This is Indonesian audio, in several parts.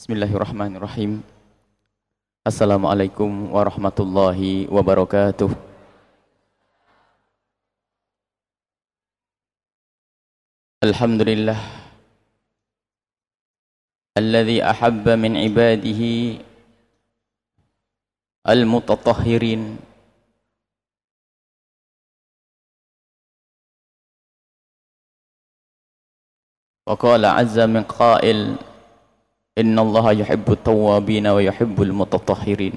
Bismillahirrahmanirrahim. Assalamualaikum warahmatullahi wabarakatuh. Alhamdulillah. Alladhi ahabba min ibadihi al-mutatahhirin. وقال عز من قائل إن الله يحب التوابين ويحب المتطهرين.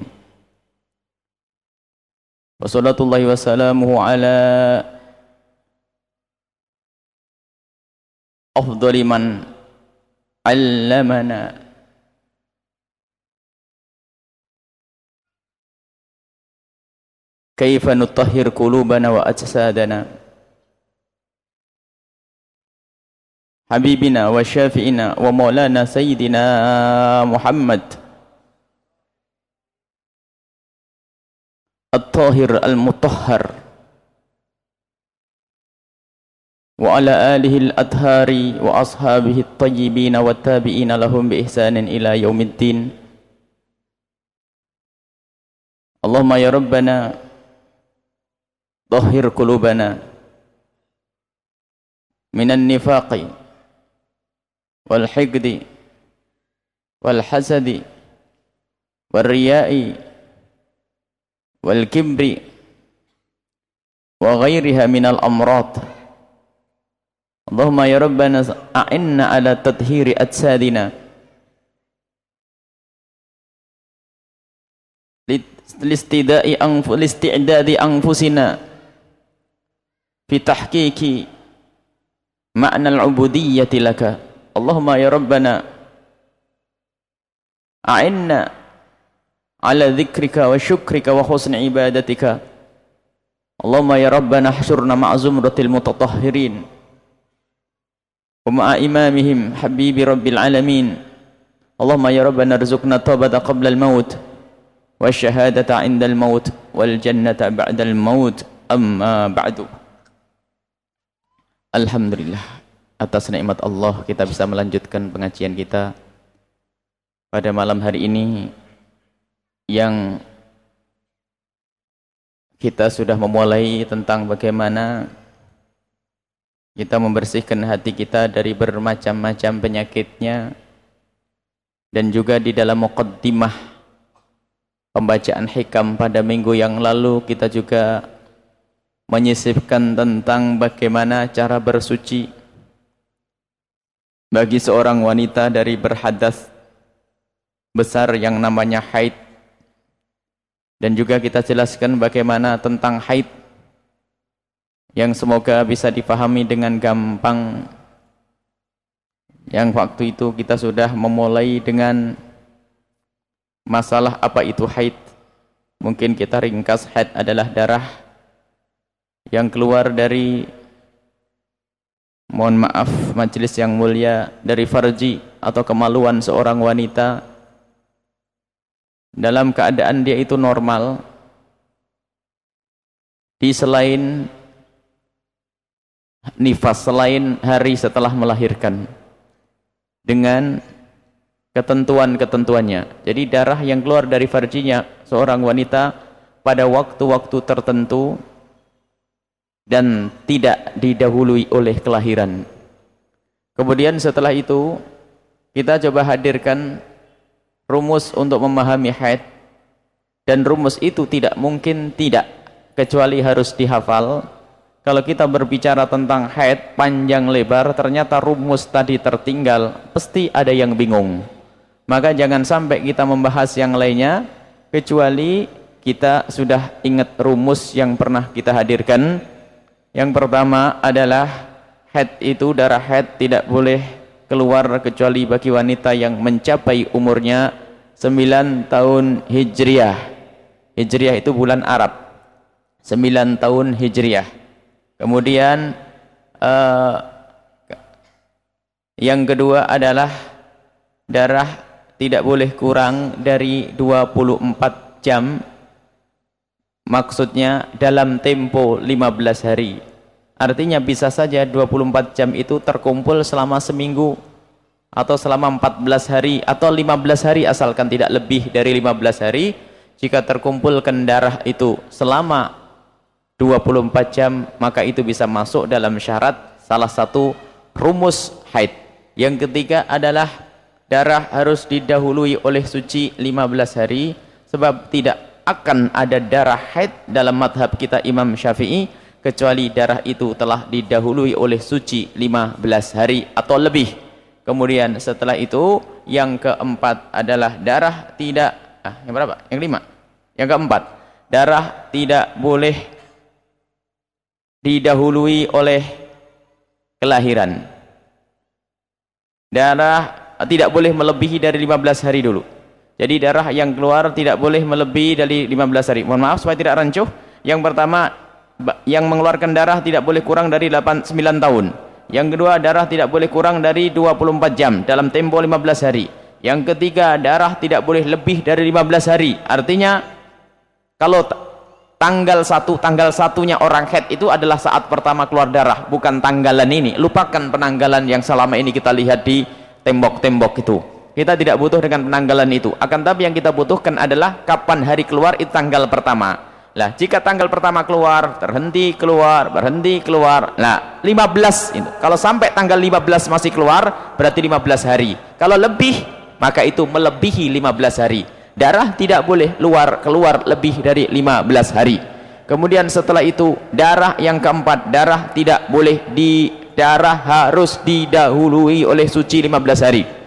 وصلاة الله وسلامه على أفضل من علمنا. كيف نطهر قلوبنا وأجسادنا؟ حبيبنا وشافئنا ومولانا سيدنا محمد الطاهر المطهر وعلى آله الأطهار وأصحابه الطيبين والتابعين لهم بإحسان إلى يوم الدين. اللهم يا ربنا طهر قلوبنا من النفاق والحقد والحسد والرياء والكبر وغيرها من الأمراض. اللهم يا ربنا أعنا على تطهير أجسادنا. لاستعداد أنفسنا في تحقيق معنى العبودية لك. اللهم يا ربنا أعنا على ذكرك وشكرك وحسن عبادتك. اللهم يا ربنا احشرنا مع زمرة المتطهرين ومع إمامهم حبيب رب العالمين. اللهم يا ربنا ارزقنا التوبة قبل الموت والشهادة عند الموت والجنة بعد الموت. أما بعد. الحمد لله. Atas nikmat Allah kita bisa melanjutkan pengajian kita. Pada malam hari ini yang kita sudah memulai tentang bagaimana kita membersihkan hati kita dari bermacam-macam penyakitnya dan juga di dalam muqaddimah pembacaan hikam pada minggu yang lalu kita juga menyisipkan tentang bagaimana cara bersuci bagi seorang wanita dari berhadas besar yang namanya haid. Dan juga kita jelaskan bagaimana tentang haid yang semoga bisa dipahami dengan gampang. Yang waktu itu kita sudah memulai dengan masalah apa itu haid. Mungkin kita ringkas haid adalah darah yang keluar dari Mohon maaf majelis yang mulia dari farji atau kemaluan seorang wanita dalam keadaan dia itu normal di selain nifas selain hari setelah melahirkan dengan ketentuan-ketentuannya. Jadi darah yang keluar dari farjinya seorang wanita pada waktu-waktu tertentu dan tidak didahului oleh kelahiran. Kemudian setelah itu kita coba hadirkan rumus untuk memahami haid dan rumus itu tidak mungkin tidak kecuali harus dihafal. Kalau kita berbicara tentang haid panjang lebar ternyata rumus tadi tertinggal, pasti ada yang bingung. Maka jangan sampai kita membahas yang lainnya kecuali kita sudah ingat rumus yang pernah kita hadirkan yang pertama adalah head itu darah head tidak boleh keluar kecuali bagi wanita yang mencapai umurnya 9 tahun Hijriah. Hijriah itu bulan Arab. 9 tahun Hijriah. Kemudian uh, yang kedua adalah darah tidak boleh kurang dari 24 jam Maksudnya dalam tempo 15 hari. Artinya bisa saja 24 jam itu terkumpul selama seminggu. atau selama 14 hari atau 15 hari asalkan tidak lebih dari 15 hari jika terkumpulkan darah itu selama 24 jam maka itu bisa masuk dalam syarat salah satu rumus haid yang ketiga adalah darah harus didahului oleh suci 15 hari sebab tidak akan ada darah haid dalam madhab kita Imam Syafi'i kecuali darah itu telah didahului oleh suci 15 hari atau lebih. Kemudian setelah itu yang keempat adalah darah tidak ah, yang berapa? yang lima? Yang keempat darah tidak boleh didahului oleh kelahiran. Darah tidak boleh melebihi dari 15 hari dulu jadi darah yang keluar tidak boleh melebihi dari 15 hari. Mohon maaf supaya tidak rancuh. Yang pertama yang mengeluarkan darah tidak boleh kurang dari 8 9 tahun. Yang kedua darah tidak boleh kurang dari 24 jam dalam tempo 15 hari. Yang ketiga darah tidak boleh lebih dari 15 hari. Artinya kalau tanggal satu tanggal satunya orang head itu adalah saat pertama keluar darah bukan tanggalan ini. Lupakan penanggalan yang selama ini kita lihat di tembok-tembok itu kita tidak butuh dengan penanggalan itu. Akan tapi yang kita butuhkan adalah kapan hari keluar itu tanggal pertama. Lah jika tanggal pertama keluar terhenti keluar berhenti keluar. Nah 15 itu. Kalau sampai tanggal 15 masih keluar berarti 15 hari. Kalau lebih maka itu melebihi 15 hari. Darah tidak boleh luar keluar lebih dari 15 hari. Kemudian setelah itu darah yang keempat. Darah tidak boleh di darah harus didahului oleh suci 15 hari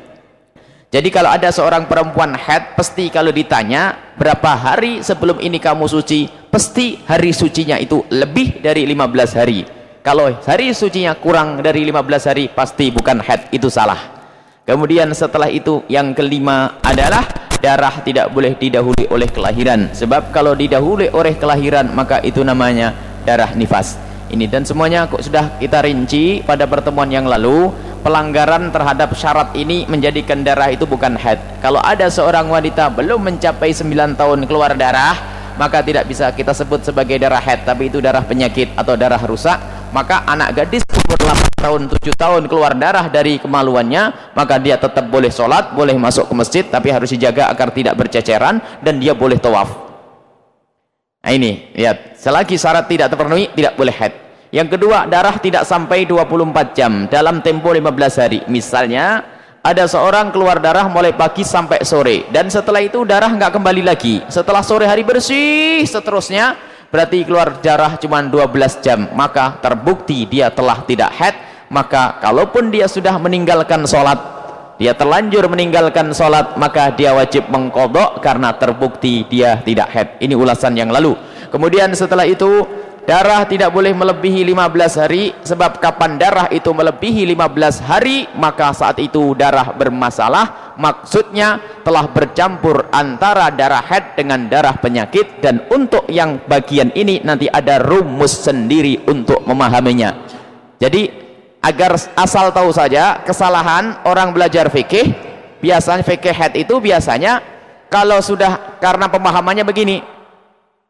jadi kalau ada seorang perempuan head pasti kalau ditanya berapa hari sebelum ini kamu suci? Pasti hari sucinya itu lebih dari 15 hari. Kalau hari sucinya kurang dari 15 hari pasti bukan head itu salah. Kemudian setelah itu yang kelima adalah darah tidak boleh didahului oleh kelahiran. Sebab kalau didahului oleh kelahiran maka itu namanya darah nifas. Ini dan semuanya kok sudah kita rinci pada pertemuan yang lalu pelanggaran terhadap syarat ini menjadikan darah itu bukan haid kalau ada seorang wanita belum mencapai 9 tahun keluar darah maka tidak bisa kita sebut sebagai darah haid tapi itu darah penyakit atau darah rusak maka anak gadis umur 8 tahun 7 tahun keluar darah dari kemaluannya maka dia tetap boleh sholat boleh masuk ke masjid tapi harus dijaga agar tidak berceceran dan dia boleh tawaf Nah ini, lihat. Selagi syarat tidak terpenuhi, tidak boleh haid. Yang kedua, darah tidak sampai 24 jam dalam tempo 15 hari. Misalnya, ada seorang keluar darah mulai pagi sampai sore. Dan setelah itu darah nggak kembali lagi. Setelah sore hari bersih, seterusnya, berarti keluar darah cuma 12 jam. Maka terbukti dia telah tidak haid. Maka kalaupun dia sudah meninggalkan sholat, dia terlanjur meninggalkan sholat maka dia wajib mengkodok karena terbukti dia tidak head ini ulasan yang lalu kemudian setelah itu darah tidak boleh melebihi 15 hari. Sebab kapan darah itu melebihi 15 hari maka saat itu darah bermasalah. Maksudnya telah bercampur antara darah head dengan darah penyakit. Dan untuk yang bagian ini nanti ada rumus sendiri untuk memahaminya. Jadi agar asal tahu saja kesalahan orang belajar fikih biasanya fikih head itu biasanya kalau sudah karena pemahamannya begini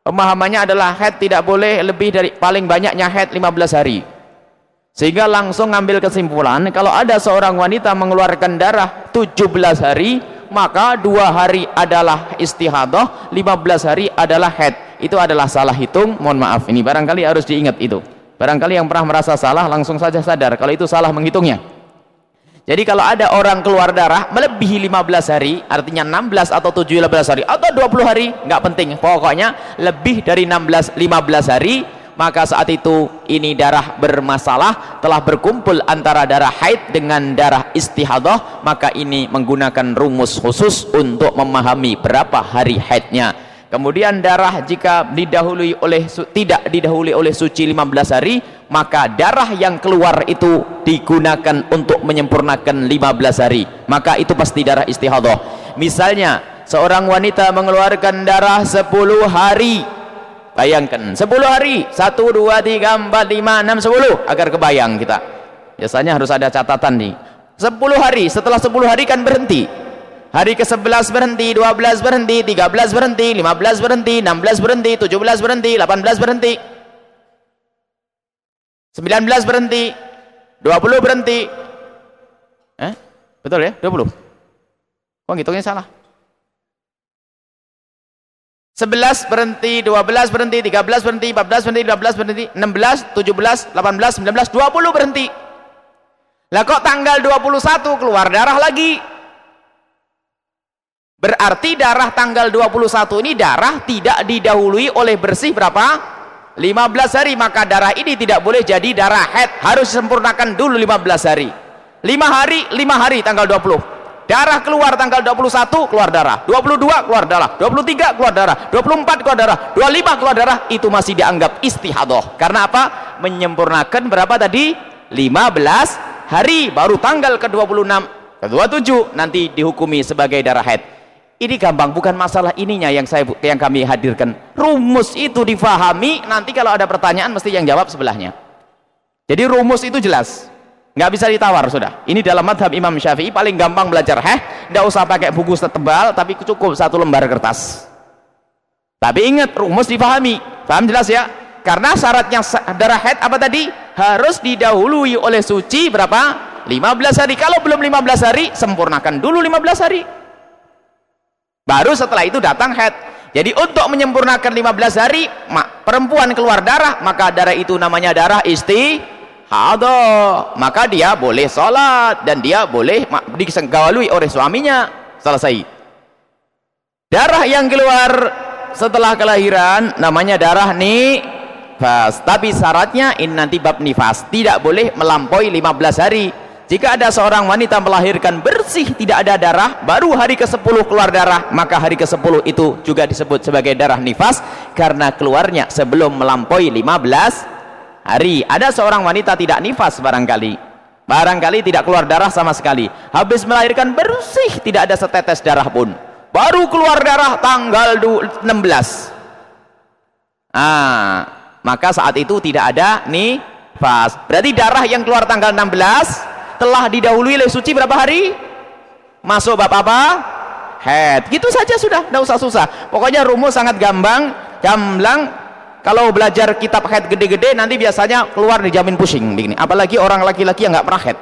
pemahamannya adalah head tidak boleh lebih dari paling banyaknya head 15 hari. Sehingga langsung ngambil kesimpulan kalau ada seorang wanita mengeluarkan darah 17 hari maka dua hari adalah istihadah 15 hari adalah head. Itu adalah salah hitung mohon maaf. Ini barangkali harus diingat itu. Barangkali yang pernah merasa salah langsung saja sadar kalau itu salah menghitungnya. Jadi kalau ada orang keluar darah melebihi 15 hari, artinya 16 atau 17 hari atau 20 hari, nggak penting. Pokoknya lebih dari 16 15 hari, maka saat itu ini darah bermasalah telah berkumpul antara darah haid dengan darah istihadah, maka ini menggunakan rumus khusus untuk memahami berapa hari haidnya kemudian darah jika didahului oleh tidak didahului oleh suci 15 hari maka darah yang keluar itu digunakan untuk menyempurnakan 15 hari. Maka itu pasti darah istihadah. Misalnya seorang wanita mengeluarkan darah 10 hari. Bayangkan 10 hari. 1, 2, 3, 4, 5, 6, 10 agar kebayang kita. Biasanya harus ada catatan nih. 10 hari. Setelah 10 hari kan berhenti hari ke-11 berhenti, 12 berhenti, 13 berhenti, 15 berhenti, 16 berhenti, 17 berhenti, 18 berhenti 19 berhenti 20 berhenti eh? Betul ya? 20. Kok ngitungnya salah? 11 berhenti, 12 berhenti, 13 berhenti, 14 berhenti, 15 berhenti, 16, 17, 18, 19, 20 berhenti. Lah kok tanggal 21 keluar darah lagi? Berarti darah tanggal 21 ini darah tidak didahului oleh bersih berapa? 15 hari. Maka darah ini tidak boleh jadi darah head. Harus disempurnakan dulu 15 hari. 5 hari, 5 hari tanggal 20 darah keluar tanggal 21 keluar darah 22 keluar darah 23 keluar darah 24 keluar darah 25 keluar darah itu masih dianggap istihadoh karena apa? menyempurnakan berapa tadi? 15 hari baru tanggal ke-26 ke-27 nanti dihukumi sebagai darah haid ini gampang bukan masalah ininya yang saya yang kami hadirkan. Rumus itu difahami nanti kalau ada pertanyaan mesti yang jawab sebelahnya. Jadi rumus itu jelas. Nggak bisa ditawar sudah. Ini dalam madhab Imam Syafi'i paling gampang belajar heh? Nggak usah pakai buku tebal tapi cukup satu lembar kertas. Tapi ingat rumus dipahami paham jelas ya? Karena syaratnya darah head apa tadi? Harus didahului oleh suci berapa? 15 hari. Kalau belum 15 hari sempurnakan dulu 15 hari baru setelah itu datang head. Jadi untuk menyempurnakan 15 hari perempuan keluar darah maka darah itu namanya darah isti hado maka dia boleh sholat dan dia boleh disenggalui oleh suaminya. Selesai. Darah yang keluar setelah kelahiran namanya darah nifas. Tapi syaratnya ini nanti bab nifas. Tidak boleh melampaui 15 hari jika ada seorang wanita melahirkan bersih tidak ada darah baru hari ke-10 keluar darah maka hari ke-10 itu juga disebut sebagai darah nifas karena keluarnya sebelum melampaui 15 hari. Ada seorang wanita tidak nifas barangkali. Barangkali tidak keluar darah sama sekali. Habis melahirkan bersih tidak ada setetes darah pun. Baru keluar darah tanggal 16 ah maka saat itu tidak ada nifas berarti darah yang keluar tanggal 16 telah didahului oleh suci berapa hari? Masuk bab apa? Head. Gitu saja sudah tidak usah susah. Pokoknya rumus sangat gampang gamblang. Kalau belajar kitab head gede-gede nanti biasanya keluar dijamin pusing begini. Apalagi orang laki-laki yang nggak pernah head.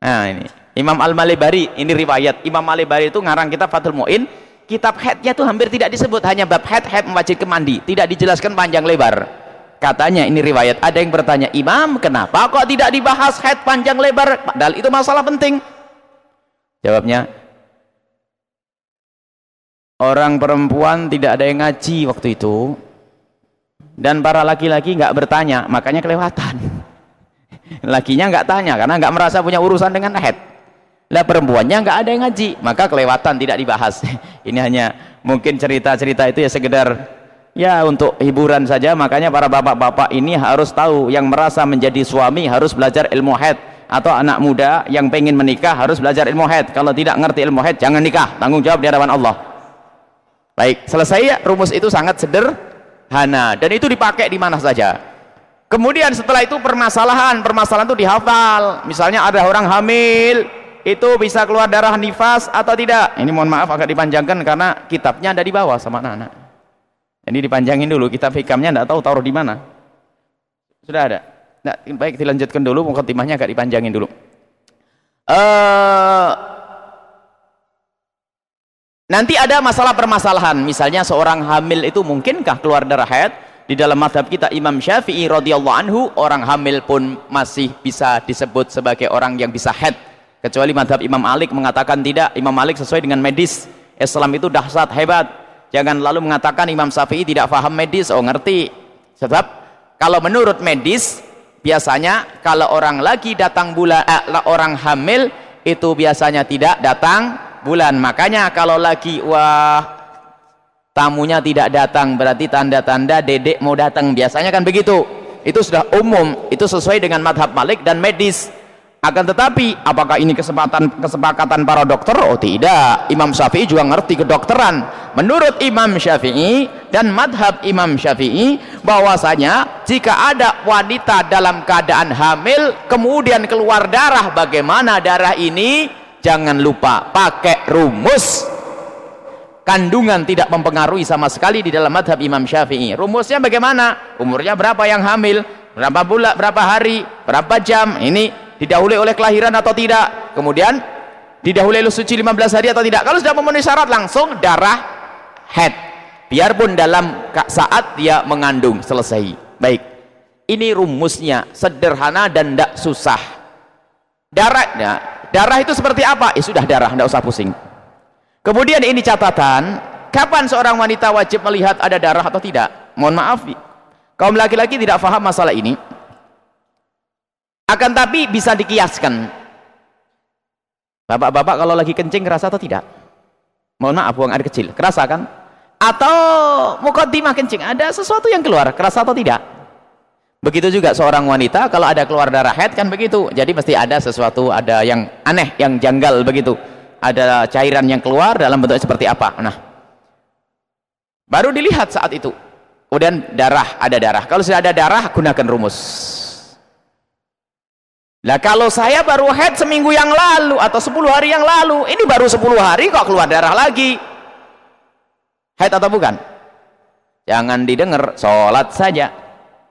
Nah ini. Imam Al-Malibari ini riwayat. Imam Malibari itu ngarang kitab Fathul Mu'in. Kitab headnya tuh hampir tidak disebut. Hanya bab head head ke mandi. Tidak dijelaskan panjang lebar katanya ini riwayat ada yang bertanya Imam kenapa kok tidak dibahas head panjang lebar? Padahal itu masalah penting. Jawabnya orang perempuan tidak ada yang ngaji waktu itu dan para laki-laki nggak bertanya makanya kelewatan. Lakinya nggak tanya karena nggak merasa punya urusan dengan head. Lah perempuannya nggak ada yang ngaji maka kelewatan tidak dibahas. Ini hanya mungkin cerita-cerita itu ya sekedar ya untuk hiburan saja makanya para bapak-bapak ini harus tahu yang merasa menjadi suami harus belajar ilmu head atau anak muda yang pengen menikah harus belajar ilmu head kalau tidak ngerti ilmu head jangan nikah tanggung jawab di hadapan Allah Baik, selesai ya rumus itu sangat sederhana dan itu dipakai di mana saja. Kemudian setelah itu permasalahan, permasalahan itu dihafal. Misalnya ada orang hamil, itu bisa keluar darah nifas atau tidak? Ini mohon maaf agak dipanjangkan karena kitabnya ada di bawah sama anak-anak. Ini dipanjangin dulu, kitab hikamnya tidak tahu taruh di mana. Sudah ada. Nah, baik dilanjutkan dulu, mukadimahnya agak dipanjangin dulu. Uh, Nanti ada masalah permasalahan, misalnya seorang hamil itu mungkinkah keluar darah haid? Di dalam madhab kita Imam Syafi'i radhiyallahu anhu, orang hamil pun masih bisa disebut sebagai orang yang bisa haid. Kecuali madhab Imam Malik mengatakan tidak, Imam Malik sesuai dengan medis. Islam itu dahsyat, hebat. Jangan lalu mengatakan Imam Syafi'i tidak paham medis, oh ngerti. Sebab kalau menurut medis, biasanya kalau orang lagi datang bulan, eh, orang hamil, itu biasanya tidak datang bulan. Makanya kalau lagi wah tamunya tidak datang berarti tanda-tanda dedek mau datang. Biasanya kan begitu. Itu sudah umum. Itu sesuai dengan madhab malik dan medis akan tetapi apakah ini kesempatan kesepakatan para dokter? Oh tidak. Imam Syafi'i juga ngerti kedokteran. Menurut Imam Syafi'i dan madhab Imam Syafi'i bahwasanya jika ada wanita dalam keadaan hamil kemudian keluar darah bagaimana darah ini? Jangan lupa pakai rumus. Kandungan tidak mempengaruhi sama sekali di dalam madhab Imam Syafi'i. Rumusnya bagaimana? Umurnya berapa yang hamil berapa bulan berapa hari berapa jam ini didahului oleh kelahiran atau tidak? Kemudian didahului oleh suci 15 hari atau tidak? Kalau sudah memenuhi syarat langsung darah head. Biarpun dalam saat dia mengandung selesai. Baik. Ini rumusnya sederhana dan tidak susah. Darah darah itu seperti apa? Ya sudah darah tidak usah pusing. Kemudian ini catatan kapan seorang wanita wajib melihat ada darah atau tidak? Mohon maaf kaum laki-laki tidak faham masalah ini. Akan tapi bisa dikiaskan. Bapak-bapak kalau lagi kencing kerasa atau tidak? Mohon maaf buang air kecil. Kerasa kan? Atau mukaddimah kencing ada sesuatu yang keluar kerasa atau tidak? Begitu juga seorang wanita kalau ada keluar darah head kan begitu. Jadi mesti ada sesuatu ada yang aneh yang janggal begitu. Ada cairan yang keluar dalam bentuk seperti apa. Nah baru dilihat saat itu kemudian darah ada darah kalau sudah ada darah gunakan rumus lah kalau saya baru head seminggu yang lalu atau 10 hari yang lalu, ini baru 10 hari kok keluar darah lagi. Head atau bukan? Jangan didengar, sholat saja.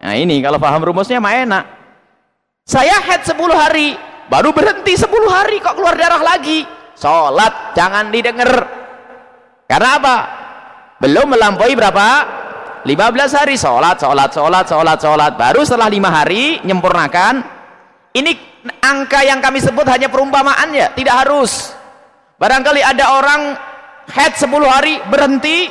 Nah ini kalau paham rumusnya mah enak. Saya head 10 hari, baru berhenti 10 hari kok keluar darah lagi. Sholat, jangan didengar. Karena apa? Belum melampaui berapa? 15 hari sholat, sholat, sholat, sholat, sholat. Baru setelah 5 hari nyempurnakan. Ini angka yang kami sebut hanya perumpamaan ya tidak harus. Barangkali ada orang head 10 hari berhenti.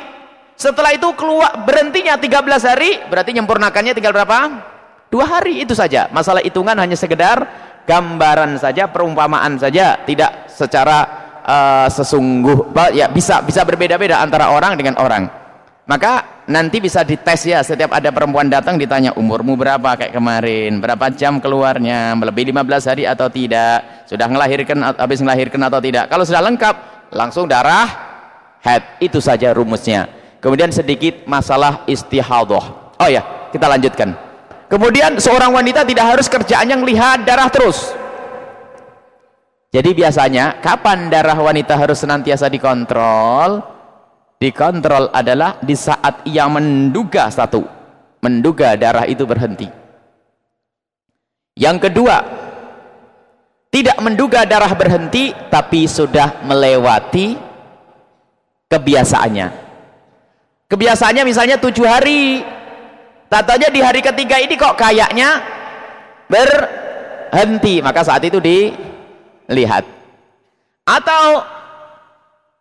Setelah itu keluar berhentinya 13 hari berarti nyempurnakannya tinggal berapa? dua hari itu saja. Masalah hitungan hanya sekedar gambaran saja perumpamaan saja. Tidak secara uh, sesungguh. Ya bisa bisa berbeda-beda antara orang dengan orang. Maka nanti bisa dites ya setiap ada perempuan datang ditanya umurmu berapa? Kayak kemarin. Berapa jam keluarnya? Lebih 15 hari atau tidak? Sudah melahirkan habis melahirkan atau tidak? Kalau sudah lengkap langsung darah head. Itu saja rumusnya. Kemudian sedikit masalah istihadah. Oh ya kita lanjutkan. Kemudian seorang wanita tidak harus kerjaannya melihat darah terus. Jadi biasanya kapan darah wanita harus senantiasa dikontrol dikontrol adalah di saat ia menduga satu. Menduga darah itu berhenti. Yang kedua tidak menduga darah berhenti tapi sudah melewati kebiasaannya. Kebiasaannya misalnya tujuh hari. Tatanya di hari ketiga ini kok kayaknya berhenti. Maka saat itu dilihat. Atau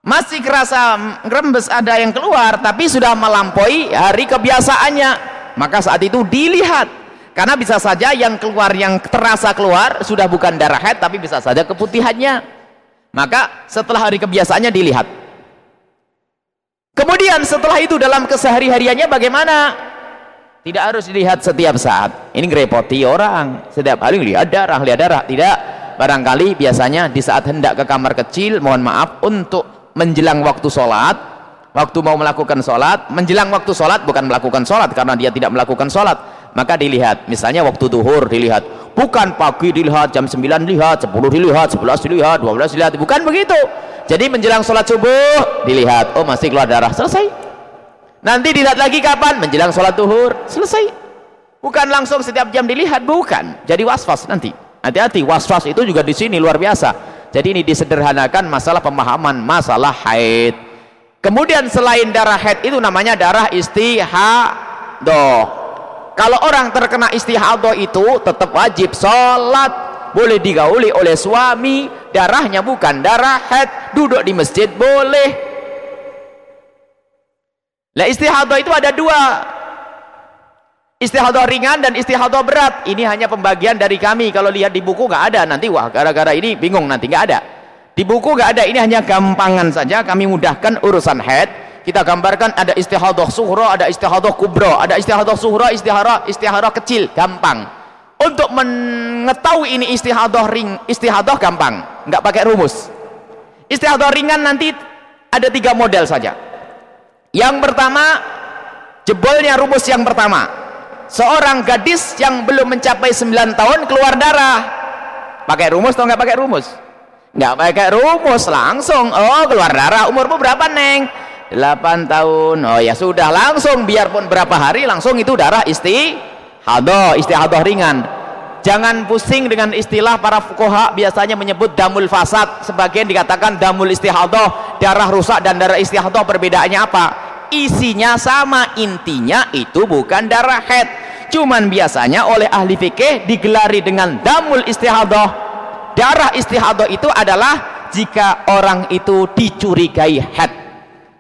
masih kerasa rembes ada yang keluar tapi sudah melampaui hari kebiasaannya. Maka saat itu dilihat. Karena bisa saja yang keluar yang terasa keluar sudah bukan darah head tapi bisa saja keputihannya. Maka setelah hari kebiasaannya dilihat. Kemudian setelah itu dalam kesehari-hariannya bagaimana? Tidak harus dilihat setiap saat. Ini ngerepoti orang. Setiap hari lihat darah lihat darah. Tidak. Barangkali biasanya di saat hendak ke kamar kecil mohon maaf untuk menjelang waktu sholat waktu mau melakukan sholat menjelang waktu sholat bukan melakukan sholat karena dia tidak melakukan sholat. Maka dilihat misalnya waktu duhur dilihat bukan pagi dilihat jam 9 dilihat 10 dilihat 11 dilihat 12 dilihat bukan begitu. Jadi menjelang sholat subuh dilihat oh masih keluar darah selesai. Nanti dilihat lagi kapan? Menjelang sholat duhur selesai. Bukan langsung setiap jam dilihat bukan. Jadi waswas nanti. Hati-hati waswas itu juga di sini luar biasa jadi ini disederhanakan masalah pemahaman masalah haid. Kemudian selain darah haid itu namanya darah istihadoh kalau orang terkena istihadoh itu tetap wajib sholat. Boleh digauli oleh suami darahnya bukan darah haid. Duduk di masjid boleh. Lah istihadoh itu ada dua istihadah ringan dan istihadah berat. Ini hanya pembagian dari kami. Kalau lihat di buku nggak ada. Nanti wah gara-gara ini bingung nanti. Nggak ada. Di buku nggak ada. Ini hanya gampangan saja. Kami mudahkan urusan head. Kita gambarkan ada istihadah suhro ada istihadah kubro ada istihadah suhro istihadah istihadah kecil. Gampang. Untuk mengetahui ini istihadah ring istihadah gampang. Nggak pakai rumus. Istihadah ringan nanti ada tiga model saja. Yang pertama jebolnya rumus yang pertama seorang gadis yang belum mencapai 9 tahun keluar darah. Pakai rumus atau nggak pakai rumus? Nggak pakai rumus langsung. Oh keluar darah. Umurmu berapa neng? 8 tahun. Oh ya sudah langsung. Biarpun berapa hari langsung itu darah istihadah. Istihadah ringan. Jangan pusing dengan istilah para fukoha biasanya menyebut damul fasad. Sebagian dikatakan damul istihadah. Darah rusak dan darah istihadah perbedaannya apa isinya sama intinya itu bukan darah head. Cuman biasanya oleh ahli fikih digelari dengan damul istihadah. Darah istihadah itu adalah jika orang itu dicurigai head.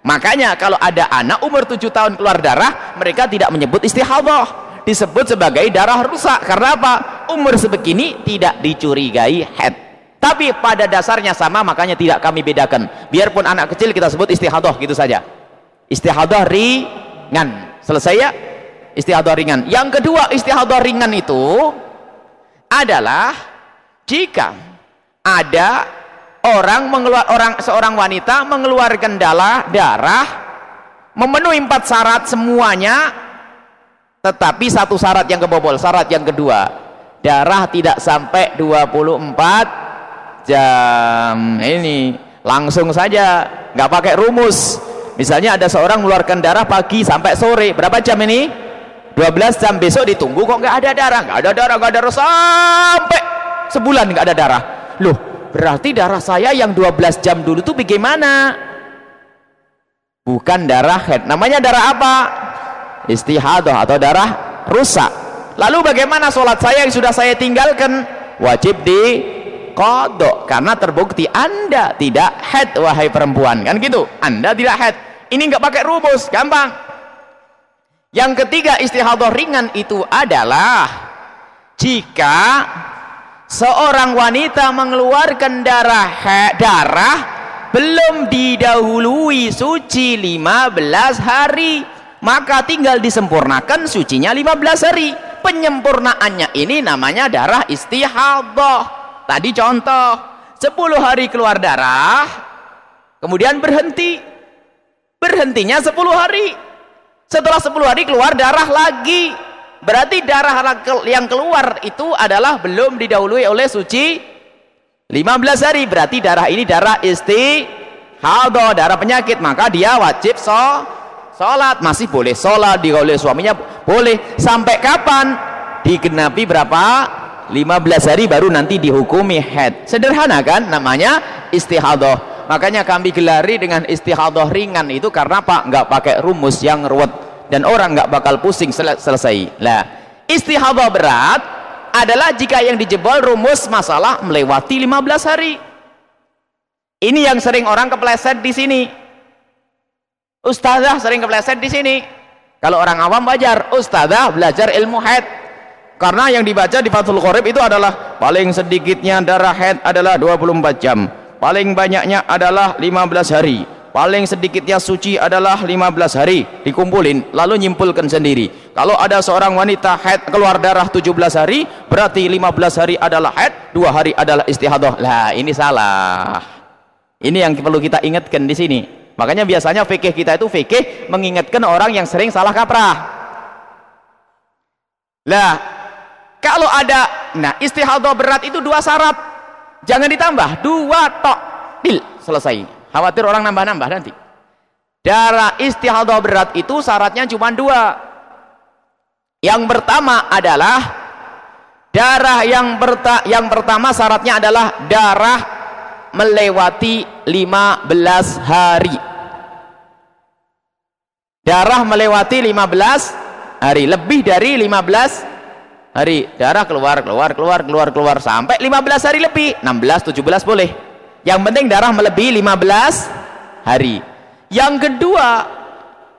Makanya kalau ada anak umur 7 tahun keluar darah mereka tidak menyebut istihadah. Disebut sebagai darah rusak. Karena apa? umur sebegini tidak dicurigai head. Tapi pada dasarnya sama makanya tidak kami bedakan. Biarpun anak kecil kita sebut istihadah gitu saja istihadah ringan. Selesai ya? Istihadah ringan. Yang kedua istihadah ringan itu adalah jika ada orang mengeluar orang seorang wanita mengeluarkan darah darah memenuhi empat syarat semuanya tetapi satu syarat yang kebobol syarat yang kedua darah tidak sampai 24 jam. Ini langsung saja nggak pakai rumus misalnya ada seorang mengeluarkan darah pagi sampai sore. Berapa jam ini? 12 jam. Besok ditunggu kok nggak ada darah. Nggak ada darah nggak ada darah. Sampai sebulan nggak ada darah. Loh berarti darah saya yang 12 jam dulu tuh bagaimana? Bukan darah head. Namanya darah apa? Istihadah atau darah rusak. Lalu bagaimana sholat saya yang sudah saya tinggalkan? Wajib di kodok karena terbukti anda tidak head wahai perempuan. Kan gitu? Anda tidak head ini nggak pakai rumus gampang. Yang ketiga istihadah ringan itu adalah jika seorang wanita mengeluarkan darah darah belum didahului suci 15 hari maka tinggal disempurnakan sucinya 15 hari. Penyempurnaannya ini namanya darah istihadah. Tadi contoh 10 hari keluar darah kemudian berhenti berhentinya 10 hari. Setelah 10 hari keluar darah lagi. Berarti darah yang keluar itu adalah belum didahului oleh suci. 15 hari berarti darah ini darah istihadah darah penyakit. Maka dia wajib so sholat. Masih boleh sholat di suaminya. Boleh. Sampai kapan? Digenapi berapa? 15 hari baru nanti dihukumi head. Sederhana kan? Namanya istihadah makanya kami gelari dengan istihadah ringan itu karena apa nggak pakai rumus yang ruwet dan orang nggak bakal pusing sel selesai lah istihadah berat adalah jika yang dijebol rumus masalah melewati 15 hari ini yang sering orang kepleset di sini Ustazah sering kepleset di sini. Kalau orang awam wajar, ustazah belajar ilmu haid. Karena yang dibaca di Fathul Qorib itu adalah paling sedikitnya darah haid adalah 24 jam. Paling banyaknya adalah 15 hari. Paling sedikitnya suci adalah 15 hari. Dikumpulin, lalu nyimpulkan sendiri. Kalau ada seorang wanita haid keluar darah 17 hari, berarti 15 hari adalah haid, 2 hari adalah istihadah. Lah, ini salah. Ini yang perlu kita ingatkan di sini makanya biasanya fikih kita itu fikih mengingatkan orang yang sering salah kaprah lah kalau ada nah istihadah berat itu dua syarat jangan ditambah. Dua tok. Bil selesai. Khawatir orang nambah-nambah nanti. Darah istihadah berat itu syaratnya cuma dua. Yang pertama adalah darah yang, berta yang pertama syaratnya adalah darah melewati 15 hari. Darah melewati 15 hari. Lebih dari 15 hari darah keluar keluar keluar keluar keluar. Sampai 15 hari lebih. 16 17 boleh. Yang penting darah melebihi 15 hari. Yang kedua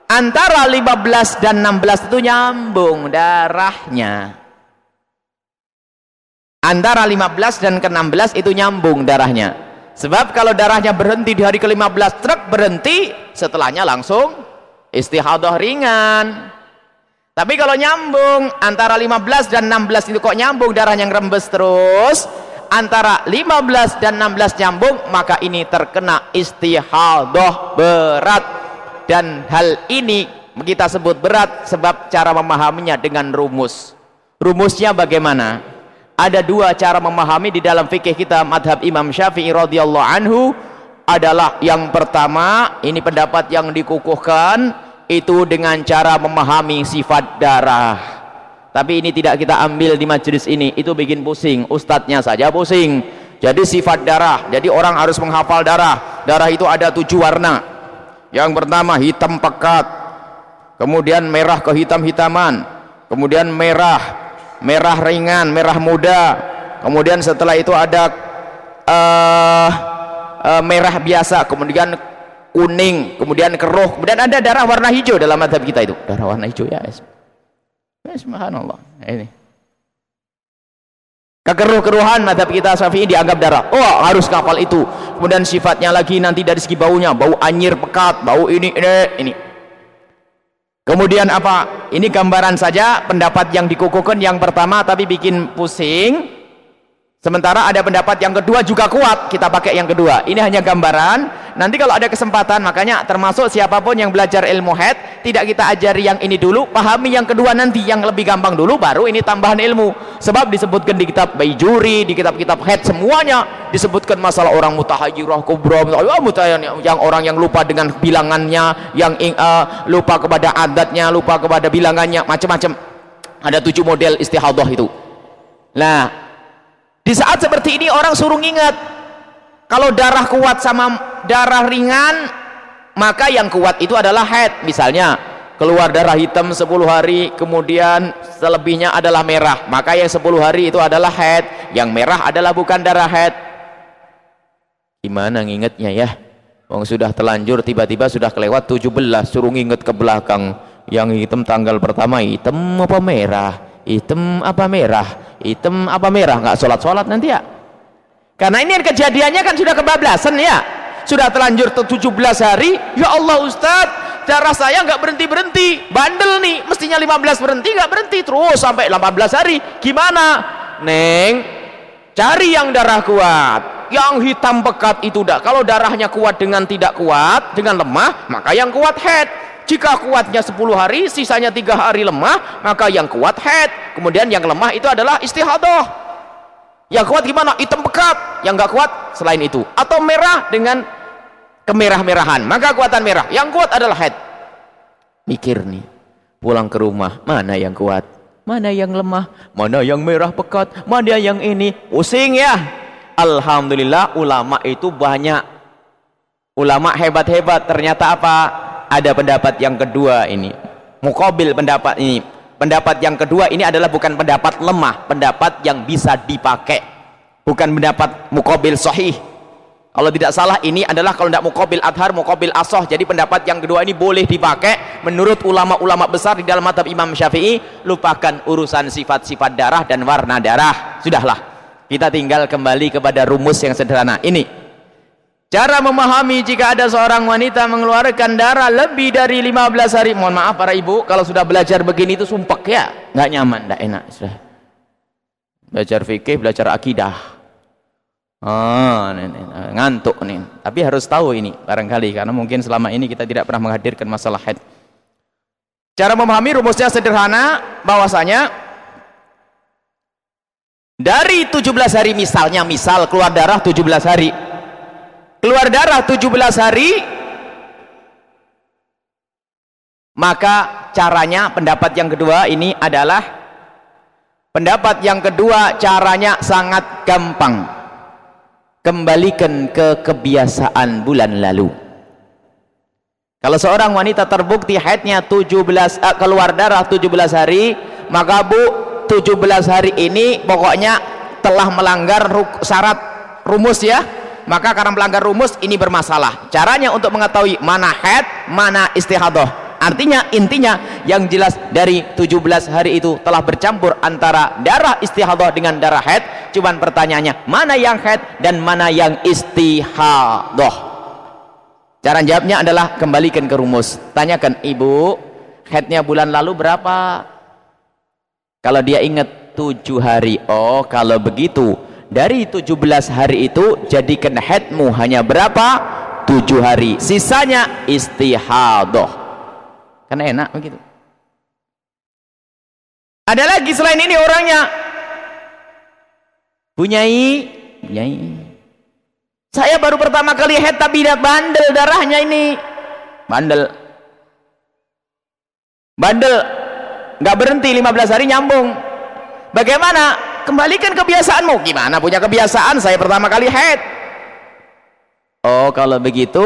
antara 15 dan 16 itu nyambung darahnya. Antara 15 dan ke 16 itu nyambung darahnya. Sebab kalau darahnya berhenti di hari ke-15 truk berhenti setelahnya langsung istihadah ringan tapi kalau nyambung antara 15 dan 16 itu kok nyambung darahnya rembes terus antara 15 dan 16 nyambung maka ini terkena istihadah berat. Dan hal ini kita sebut berat sebab cara memahaminya dengan rumus. Rumusnya bagaimana? Ada dua cara memahami di dalam fikih kita madhab Imam Syafi'i radhiyallahu anhu. Adalah yang pertama ini pendapat yang dikukuhkan itu dengan cara memahami sifat darah. Tapi ini tidak kita ambil di majelis ini. Itu bikin pusing ustadznya saja pusing. Jadi sifat darah. Jadi orang harus menghafal darah. Darah itu ada tujuh warna. Yang pertama hitam pekat. Kemudian merah kehitam-hitaman. Kemudian merah. Merah ringan merah muda. Kemudian setelah itu ada uh, uh, merah biasa. Kemudian kuning kemudian keruh kemudian ada darah warna hijau dalam madhab kita itu darah warna hijau ya Ya, subhanallah. Ini. Kekeruh-keruhan madhab kita Syafi'i dianggap darah. Oh, harus kapal itu. Kemudian sifatnya lagi nanti dari segi baunya, bau anyir pekat, bau ini ini ini. Kemudian apa? Ini gambaran saja pendapat yang dikukuhkan yang pertama tapi bikin pusing Sementara ada pendapat yang kedua juga kuat, kita pakai yang kedua. Ini hanya gambaran. Nanti kalau ada kesempatan, makanya termasuk siapa pun yang belajar ilmu head, tidak kita ajari yang ini dulu, pahami yang kedua nanti, yang lebih gampang dulu, baru ini tambahan ilmu. Sebab disebutkan di kitab Bayjuri, di kitab-kitab head semuanya disebutkan masalah orang mutahayyirah kubra, yang orang yang lupa dengan bilangannya, yang uh, lupa kepada adatnya, lupa kepada bilangannya, macam-macam. Ada tujuh model istihadah itu. Nah, di saat seperti ini orang suruh ingat kalau darah kuat sama darah ringan maka yang kuat itu adalah head. Misalnya keluar darah hitam 10 hari kemudian selebihnya adalah merah. Maka yang 10 hari itu adalah head. Yang merah adalah bukan darah head. Gimana ngingetnya ya? Wong sudah telanjur tiba-tiba sudah kelewat 17 suruh nginget ke belakang. Yang hitam tanggal pertama hitam apa merah? Hitam apa merah? Hitam apa merah? Nggak sholat-sholat nanti ya karena ini kejadiannya kan sudah kebablasan ya. Sudah terlanjur 17 hari. Ya Allah Ustaz darah saya nggak berhenti-berhenti. Bandel nih mestinya 15 berhenti nggak berhenti terus sampai 18 hari. Gimana? Neng cari yang darah kuat. Yang hitam pekat itu dah kalau darahnya kuat dengan tidak kuat dengan lemah maka yang kuat head. Jika kuatnya 10 hari sisanya tiga hari lemah maka yang kuat head. Kemudian yang lemah itu adalah istihadah yang kuat gimana? hitam pekat. Yang gak kuat selain itu. Atau merah dengan kemerah-merahan. Maka kuatan merah. Yang kuat adalah head. Mikir nih. Pulang ke rumah mana yang kuat? Mana yang lemah? Mana yang merah pekat? Mana yang ini? Pusing ya. Alhamdulillah ulama itu banyak. Ulama hebat-hebat. Ternyata apa? Ada pendapat yang kedua ini. Mukobil pendapat ini pendapat yang kedua ini adalah bukan pendapat lemah pendapat yang bisa dipakai. Bukan pendapat mukobil sahih. Kalau tidak salah ini adalah kalau tidak mukobil adhar mukobil asoh. Jadi pendapat yang kedua ini boleh dipakai. Menurut ulama-ulama besar di dalam madhab imam syafi'i lupakan urusan sifat-sifat darah dan warna darah. Sudahlah kita tinggal kembali kepada rumus yang sederhana. Ini Cara memahami jika ada seorang wanita mengeluarkan darah lebih dari 15 hari. Mohon maaf para ibu, kalau sudah belajar begini itu sumpek ya. Nggak nyaman, nggak enak. Sudah. Belajar fikih, belajar akidah. Oh, nih, nih, ngantuk nih. Tapi harus tahu ini barangkali karena mungkin selama ini kita tidak pernah menghadirkan masalah haid. Cara memahami rumusnya sederhana bahwasanya dari 17 hari misalnya misal keluar darah 17 hari keluar darah 17 hari maka caranya pendapat yang kedua ini adalah pendapat yang kedua caranya sangat gampang. Kembalikan ke kebiasaan bulan lalu. Kalau seorang wanita terbukti haidnya 17 uh, keluar darah 17 hari maka bu 17 hari ini pokoknya telah melanggar syarat rumus ya maka karena melanggar rumus ini bermasalah. Caranya untuk mengetahui mana head mana istihadah. Artinya intinya yang jelas dari 17 hari itu telah bercampur antara darah istihadah dengan darah head cuman pertanyaannya mana yang head dan mana yang istihadah? Cara jawabnya adalah kembalikan ke rumus. Tanyakan ibu headnya bulan lalu berapa? Kalau dia ingat tujuh hari. Oh kalau begitu dari 17 hari itu jadikan headmu hanya berapa? 7 hari. Sisanya istihadah kan enak begitu. Ada lagi selain ini orangnya? Punyai. Punyai. Saya baru pertama kali head tapi bandel darahnya ini. Bandel. Bandel. Nggak berhenti 15 hari nyambung. Bagaimana kembalikan kebiasaanmu. Gimana punya kebiasaan? Saya pertama kali head. Oh kalau begitu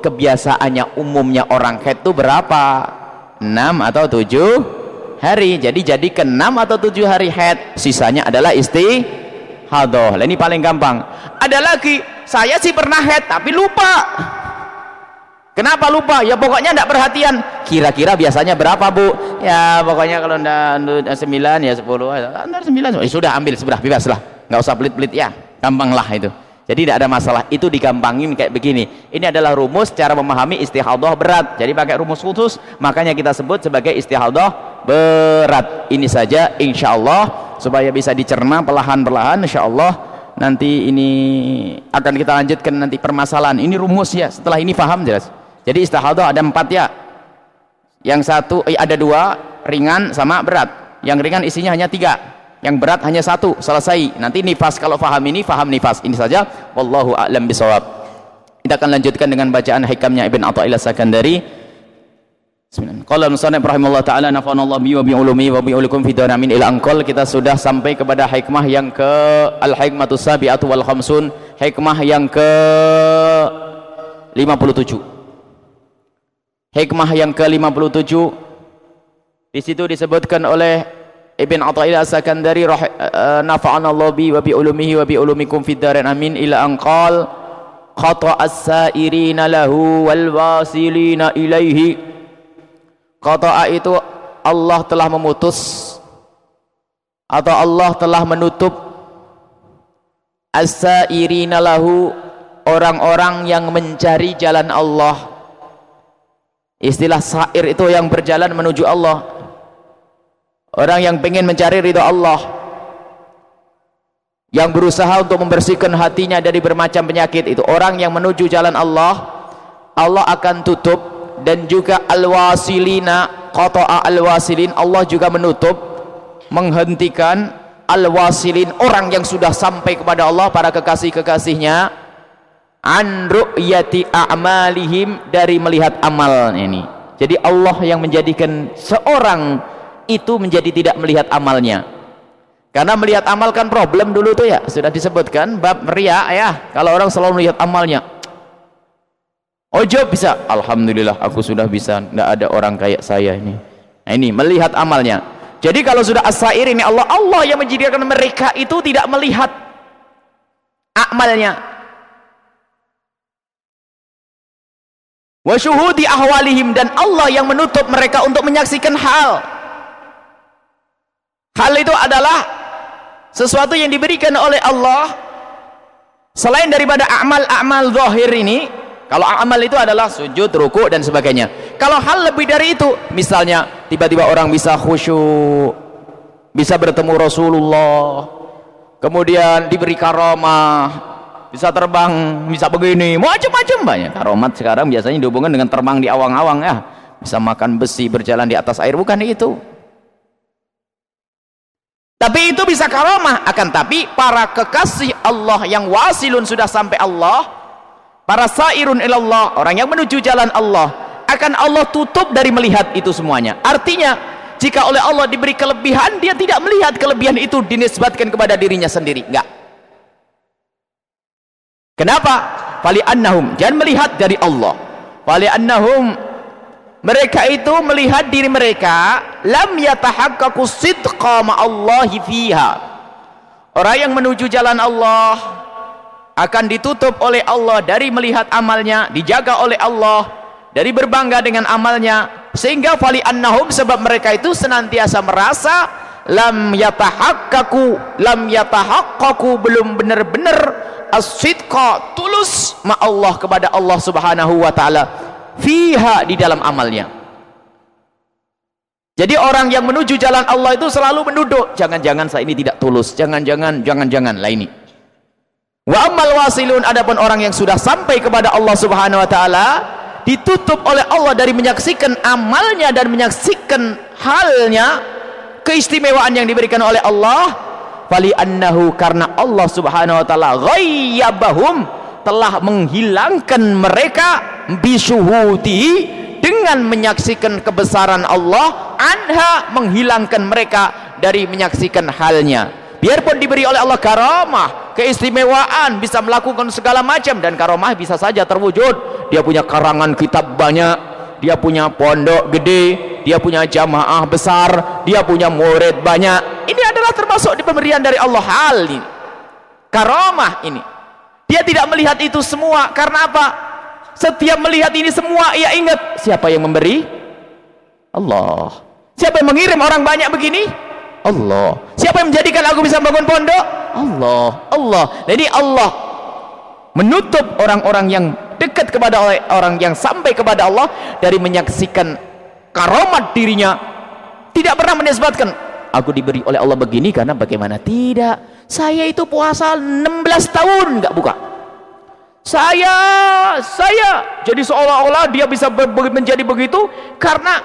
kebiasaannya umumnya orang head itu berapa? 6 atau 7 hari. Jadi jadi ke 6 atau 7 hari head. Sisanya adalah istihadah ini paling gampang. Ada lagi. Saya sih pernah head tapi lupa Kenapa lupa? Ya pokoknya tidak perhatian. Kira-kira biasanya berapa bu? Ya pokoknya kalau tidak sembilan ya sepuluh. Antar sembilan. Ya, sudah ambil sudah bebas lah. Nggak usah pelit-pelit ya. Gampang lah itu. Jadi tidak ada masalah. Itu digampangin kayak begini. Ini adalah rumus cara memahami istihadah berat. Jadi pakai rumus khusus. Makanya kita sebut sebagai istihadah berat. Ini saja insya Allah supaya bisa dicerna perlahan-perlahan insya Allah nanti ini akan kita lanjutkan nanti permasalahan ini rumus ya setelah ini paham jelas jadi istihadah ada empat ya. Yang satu eh, ada dua ringan sama berat. Yang ringan isinya hanya tiga. Yang berat hanya satu selesai. Nanti nifas kalau faham ini faham nifas. Ini saja. Wallahu a'lam bisawab kita akan lanjutkan dengan bacaan hikamnya Ibn Atta'illah Sakandari. Qala musannif rahimahullah taala nafanallahu bi wa bi ulumi wa bi ulikum fi daramin ila angkol kita sudah sampai kepada hikmah yang ke al hikmatu sabiatu wal khamsun. Hikmah yang ke 57 hikmah yang ke-57. Di situ disebutkan oleh Ibn Athaillah As-Sakandari uh, nafa'ana Allah bi wa bi ulumihi wa bi ulumikum fid darin. Amin. Ila an qal khata as-sairina lahu wal wasilina ilaihi. Qata'a itu Allah telah memutus atau Allah telah menutup as-sairina lahu orang-orang yang mencari jalan Allah istilah sair itu yang berjalan menuju Allah. Orang yang ingin mencari ridho Allah. Yang berusaha untuk membersihkan hatinya dari bermacam penyakit itu. Orang yang menuju jalan Allah Allah akan tutup. Dan juga al-wasilina qata'a al-wasilin Allah juga menutup. Menghentikan al-wasilin orang yang sudah sampai kepada Allah para kekasih-kekasihnya an ru'yati a'malihim dari melihat amal ini. Jadi Allah yang menjadikan seorang itu menjadi tidak melihat amalnya. Karena melihat amal kan problem dulu tuh ya sudah disebutkan bab ria ya. Kalau orang selalu melihat amalnya. Ojo bisa. Alhamdulillah aku sudah bisa. Tidak ada orang kayak saya ini. Nah, ini melihat amalnya. Jadi kalau sudah asair ini Allah Allah yang menjadikan mereka itu tidak melihat amalnya wa syuhudi ahwalihim dan Allah yang menutup mereka untuk menyaksikan hal. Hal itu adalah sesuatu yang diberikan oleh Allah. Selain daripada amal-amal zahir ini kalau amal itu adalah sujud, ruku dan sebagainya. Kalau hal lebih dari itu misalnya tiba-tiba orang bisa khusyuk bisa bertemu Rasulullah kemudian diberi karamah bisa terbang bisa begini. Macam-macam banyak. Karomat sekarang biasanya dihubungkan dengan terbang di awang-awang ya. Bisa makan besi berjalan di atas air. Bukan itu. Tapi itu bisa karomah akan tapi para kekasih Allah yang wasilun sudah sampai Allah para sairun ilallah orang yang menuju jalan Allah akan Allah tutup dari melihat itu semuanya. Artinya jika oleh Allah diberi kelebihan dia tidak melihat kelebihan itu dinisbatkan kepada dirinya sendiri. Enggak Kenapa? Fali annahum jangan melihat dari Allah. Fali annahum mereka itu melihat diri mereka lam yatahaqqaqu sidqa ma'allahi fiha. Orang yang menuju jalan Allah akan ditutup oleh Allah dari melihat amalnya, dijaga oleh Allah dari berbangga dengan amalnya sehingga fali annahum sebab mereka itu senantiasa merasa lam yatahaqqaqu lam yatahaqqaqu belum benar-benar as-sidqa tulus ma Allah kepada Allah Subhanahu wa taala. Fiha di dalam amalnya. Jadi orang yang menuju jalan Allah itu selalu menduduk. Jangan-jangan saya ini tidak tulus. Jangan-jangan jangan-jangan. Lah ini. Wa amal wasilun adapun orang yang sudah sampai kepada Allah Subhanahu wa taala ditutup oleh Allah dari menyaksikan amalnya dan menyaksikan halnya keistimewaan yang diberikan oleh Allah fali annahu karena Allah subhanahu wa ta'ala ghayyabahum telah menghilangkan mereka bisuhuti dengan menyaksikan kebesaran Allah anha menghilangkan mereka dari menyaksikan halnya. Biarpun diberi oleh Allah karamah keistimewaan bisa melakukan segala macam dan karamah bisa saja terwujud. Dia punya karangan kitab banyak dia punya pondok gede dia punya jamaah besar dia punya murid banyak. Ini adalah termasuk di pemberian dari Allah hal ini. Karamah ini. Dia tidak melihat itu semua karena apa? Setiap melihat ini semua ia ingat siapa yang memberi? Allah. Siapa yang mengirim orang banyak begini? Allah. Siapa yang menjadikan aku bisa bangun pondok? Allah. Allah. Jadi Allah menutup orang-orang yang dekat kepada orang yang sampai kepada Allah dari menyaksikan karomat dirinya tidak pernah menisbatkan. Aku diberi oleh Allah begini karena bagaimana? Tidak. Saya itu puasa 16 tahun nggak buka. Saya saya. Jadi seolah-olah dia bisa menjadi begitu karena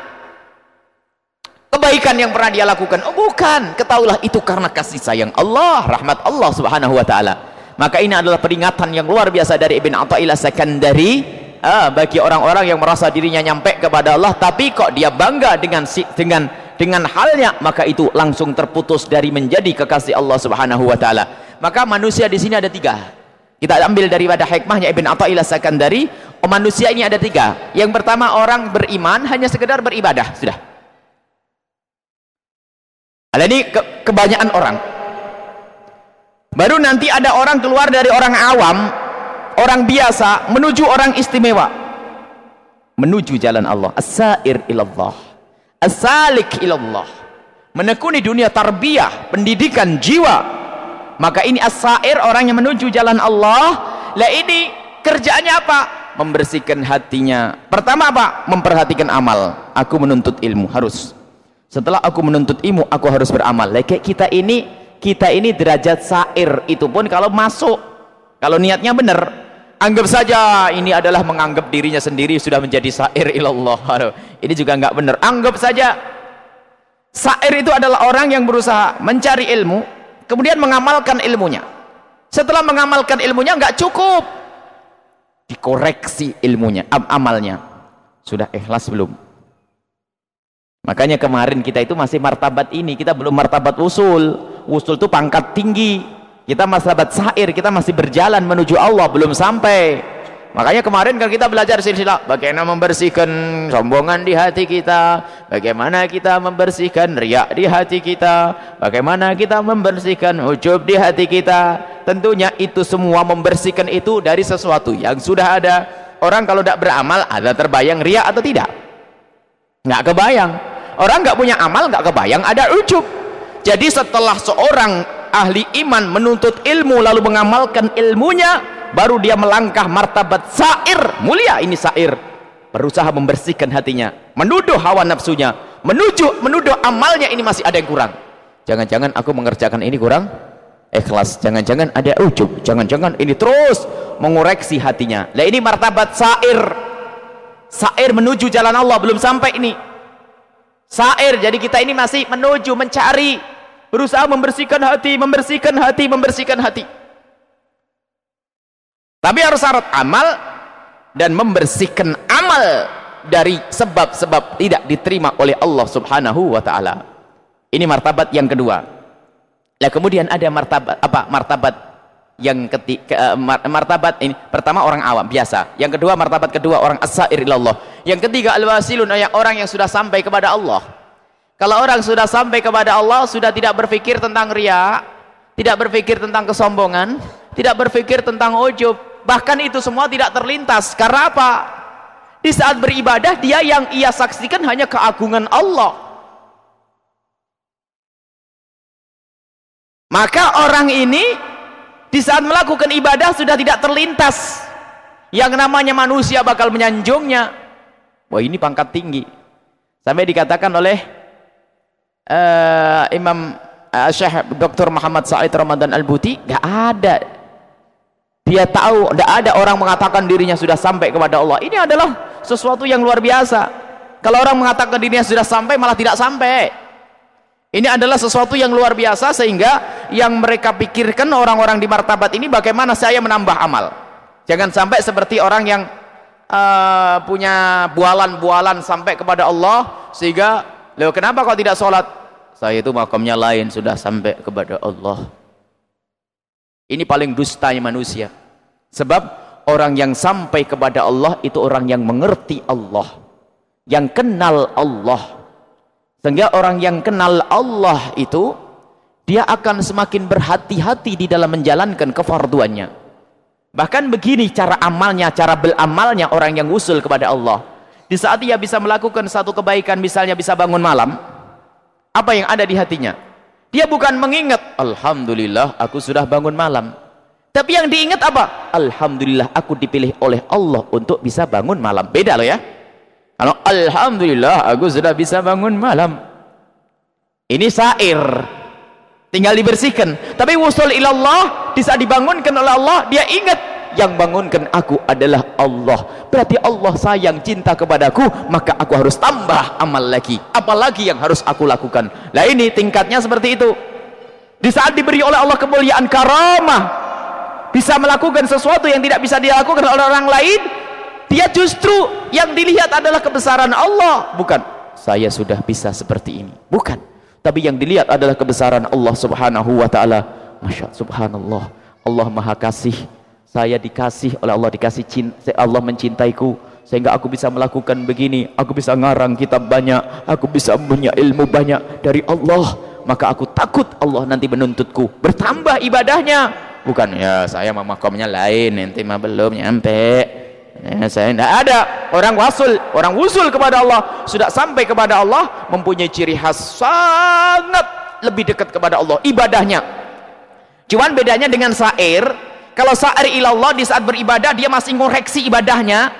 kebaikan yang pernah dia lakukan. Oh bukan. Ketahuilah itu karena kasih sayang Allah rahmat Allah subhanahu wa ta'ala maka ini adalah peringatan yang luar biasa dari Ibn Atta'illah Sekandari ah, bagi orang-orang yang merasa dirinya nyampe kepada Allah tapi kok dia bangga dengan dengan dengan halnya maka itu langsung terputus dari menjadi kekasih Allah subhanahu wa ta'ala. Maka manusia di sini ada tiga. Kita ambil daripada hikmahnya Ibn Atta'illah Sakandari oh, manusia ini ada tiga. Yang pertama orang beriman hanya sekedar beribadah sudah. Ada ini ke kebanyakan orang baru nanti ada orang keluar dari orang awam orang biasa menuju orang istimewa. Menuju jalan Allah. As-sair ilallah. As-salik ilallah. Menekuni dunia tarbiyah pendidikan jiwa. Maka ini as-sair orang yang menuju jalan Allah. Lah ini kerjaannya apa? Membersihkan hatinya. Pertama apa? Memperhatikan amal. Aku menuntut ilmu harus. Setelah aku menuntut ilmu aku harus beramal. Lah kayak kita ini kita ini derajat sair itu pun kalau masuk. Kalau niatnya benar anggap saja ini adalah menganggap dirinya sendiri sudah menjadi sair ilallah. Ini juga enggak benar. Anggap saja sair itu adalah orang yang berusaha mencari ilmu kemudian mengamalkan ilmunya. Setelah mengamalkan ilmunya enggak cukup. Dikoreksi ilmunya am amalnya. Sudah ikhlas belum? Makanya kemarin kita itu masih martabat ini kita belum martabat usul usul itu pangkat tinggi kita martabat sair kita masih berjalan menuju Allah belum sampai Makanya kemarin kan kita belajar silsilah bagaimana membersihkan sombongan di hati kita, bagaimana kita membersihkan riak di hati kita, bagaimana kita membersihkan ujub di hati kita. Tentunya itu semua membersihkan itu dari sesuatu yang sudah ada. Orang kalau tidak beramal ada terbayang riak atau tidak? Nggak kebayang. Orang nggak punya amal nggak kebayang ada ujub. Jadi setelah seorang ahli iman menuntut ilmu lalu mengamalkan ilmunya baru dia melangkah martabat sair mulia ini sair. Berusaha membersihkan hatinya menuduh hawa nafsunya menuju menuduh amalnya ini masih ada yang kurang. Jangan-jangan aku mengerjakan ini kurang? Ikhlas jangan-jangan ada ujub jangan-jangan ini terus mengoreksi hatinya. Lah ini martabat sair. Sair menuju jalan Allah belum sampai ini. Sair jadi kita ini masih menuju mencari berusaha membersihkan hati membersihkan hati membersihkan hati. Tapi harus syarat amal dan membersihkan amal dari sebab-sebab tidak diterima oleh Allah subhanahu wa ta'ala. Ini martabat yang kedua. Nah kemudian ada martabat apa martabat yang ketiga uh, martabat ini pertama orang awam biasa. Yang kedua martabat kedua orang ilallah. Yang ketiga al-wasilun orang yang sudah sampai kepada Allah kalau orang sudah sampai kepada Allah sudah tidak berpikir tentang ria tidak berpikir tentang kesombongan tidak berpikir tentang ujub bahkan itu semua tidak terlintas. Karena apa? Di saat beribadah dia yang ia saksikan hanya keagungan Allah. Maka orang ini di saat melakukan ibadah sudah tidak terlintas. Yang namanya manusia bakal menyanjungnya. Wah ini pangkat tinggi. Sampai dikatakan oleh uh, Imam uh, Syekh Dr. Muhammad Said Ramadan Al-Buti gak ada. Dia tahu tidak ada orang mengatakan dirinya sudah sampai kepada Allah. Ini adalah sesuatu yang luar biasa. Kalau orang mengatakan dirinya sudah sampai malah tidak sampai. Ini adalah sesuatu yang luar biasa sehingga yang mereka pikirkan orang-orang di martabat ini bagaimana saya menambah amal. Jangan sampai seperti orang yang uh, punya bualan-bualan sampai kepada Allah sehingga Loh, kenapa kau tidak sholat? Saya itu makamnya lain sudah sampai kepada Allah. Ini paling dustanya manusia. Sebab orang yang sampai kepada Allah itu orang yang mengerti Allah. Yang kenal Allah. Sehingga orang yang kenal Allah itu dia akan semakin berhati-hati di dalam menjalankan kefarduannya. Bahkan begini cara amalnya, cara beramalnya orang yang usul kepada Allah. Di saat dia bisa melakukan satu kebaikan, misalnya bisa bangun malam, apa yang ada di hatinya? Dia bukan mengingat, Alhamdulillah aku sudah bangun malam. Tapi yang diingat apa? Alhamdulillah aku dipilih oleh Allah untuk bisa bangun malam. Beda loh ya. Kalau Alhamdulillah aku sudah bisa bangun malam. Ini sair. Tinggal dibersihkan. Tapi wusul ilallah, di saat dibangunkan oleh Allah, dia ingat yang bangunkan aku adalah Allah. Berarti Allah sayang cinta kepadaku maka aku harus tambah amal lagi. Apalagi yang harus aku lakukan. Nah ini tingkatnya seperti itu. Di saat diberi oleh Allah kemuliaan karamah bisa melakukan sesuatu yang tidak bisa dilakukan oleh orang lain dia justru yang dilihat adalah kebesaran Allah. Bukan saya sudah bisa seperti ini. Bukan. Tapi yang dilihat adalah kebesaran Allah subhanahu wa ta'ala. Masya subhanallah Allah maha kasih saya dikasih oleh Allah dikasih cinta, Allah mencintaiku. Sehingga aku bisa melakukan begini. Aku bisa ngarang kitab banyak. Aku bisa punya ilmu banyak dari Allah. Maka aku takut Allah nanti menuntutku. Bertambah ibadahnya. Bukan ya saya mah makamnya lain. Nanti mah belum nyampe. Ya, saya tidak ada. Orang wasul orang usul kepada Allah. Sudah sampai kepada Allah mempunyai ciri khas sangat lebih dekat kepada Allah. Ibadahnya. Cuman bedanya dengan sair kalau sa'ir ilallah di saat beribadah dia masih ngoreksi ibadahnya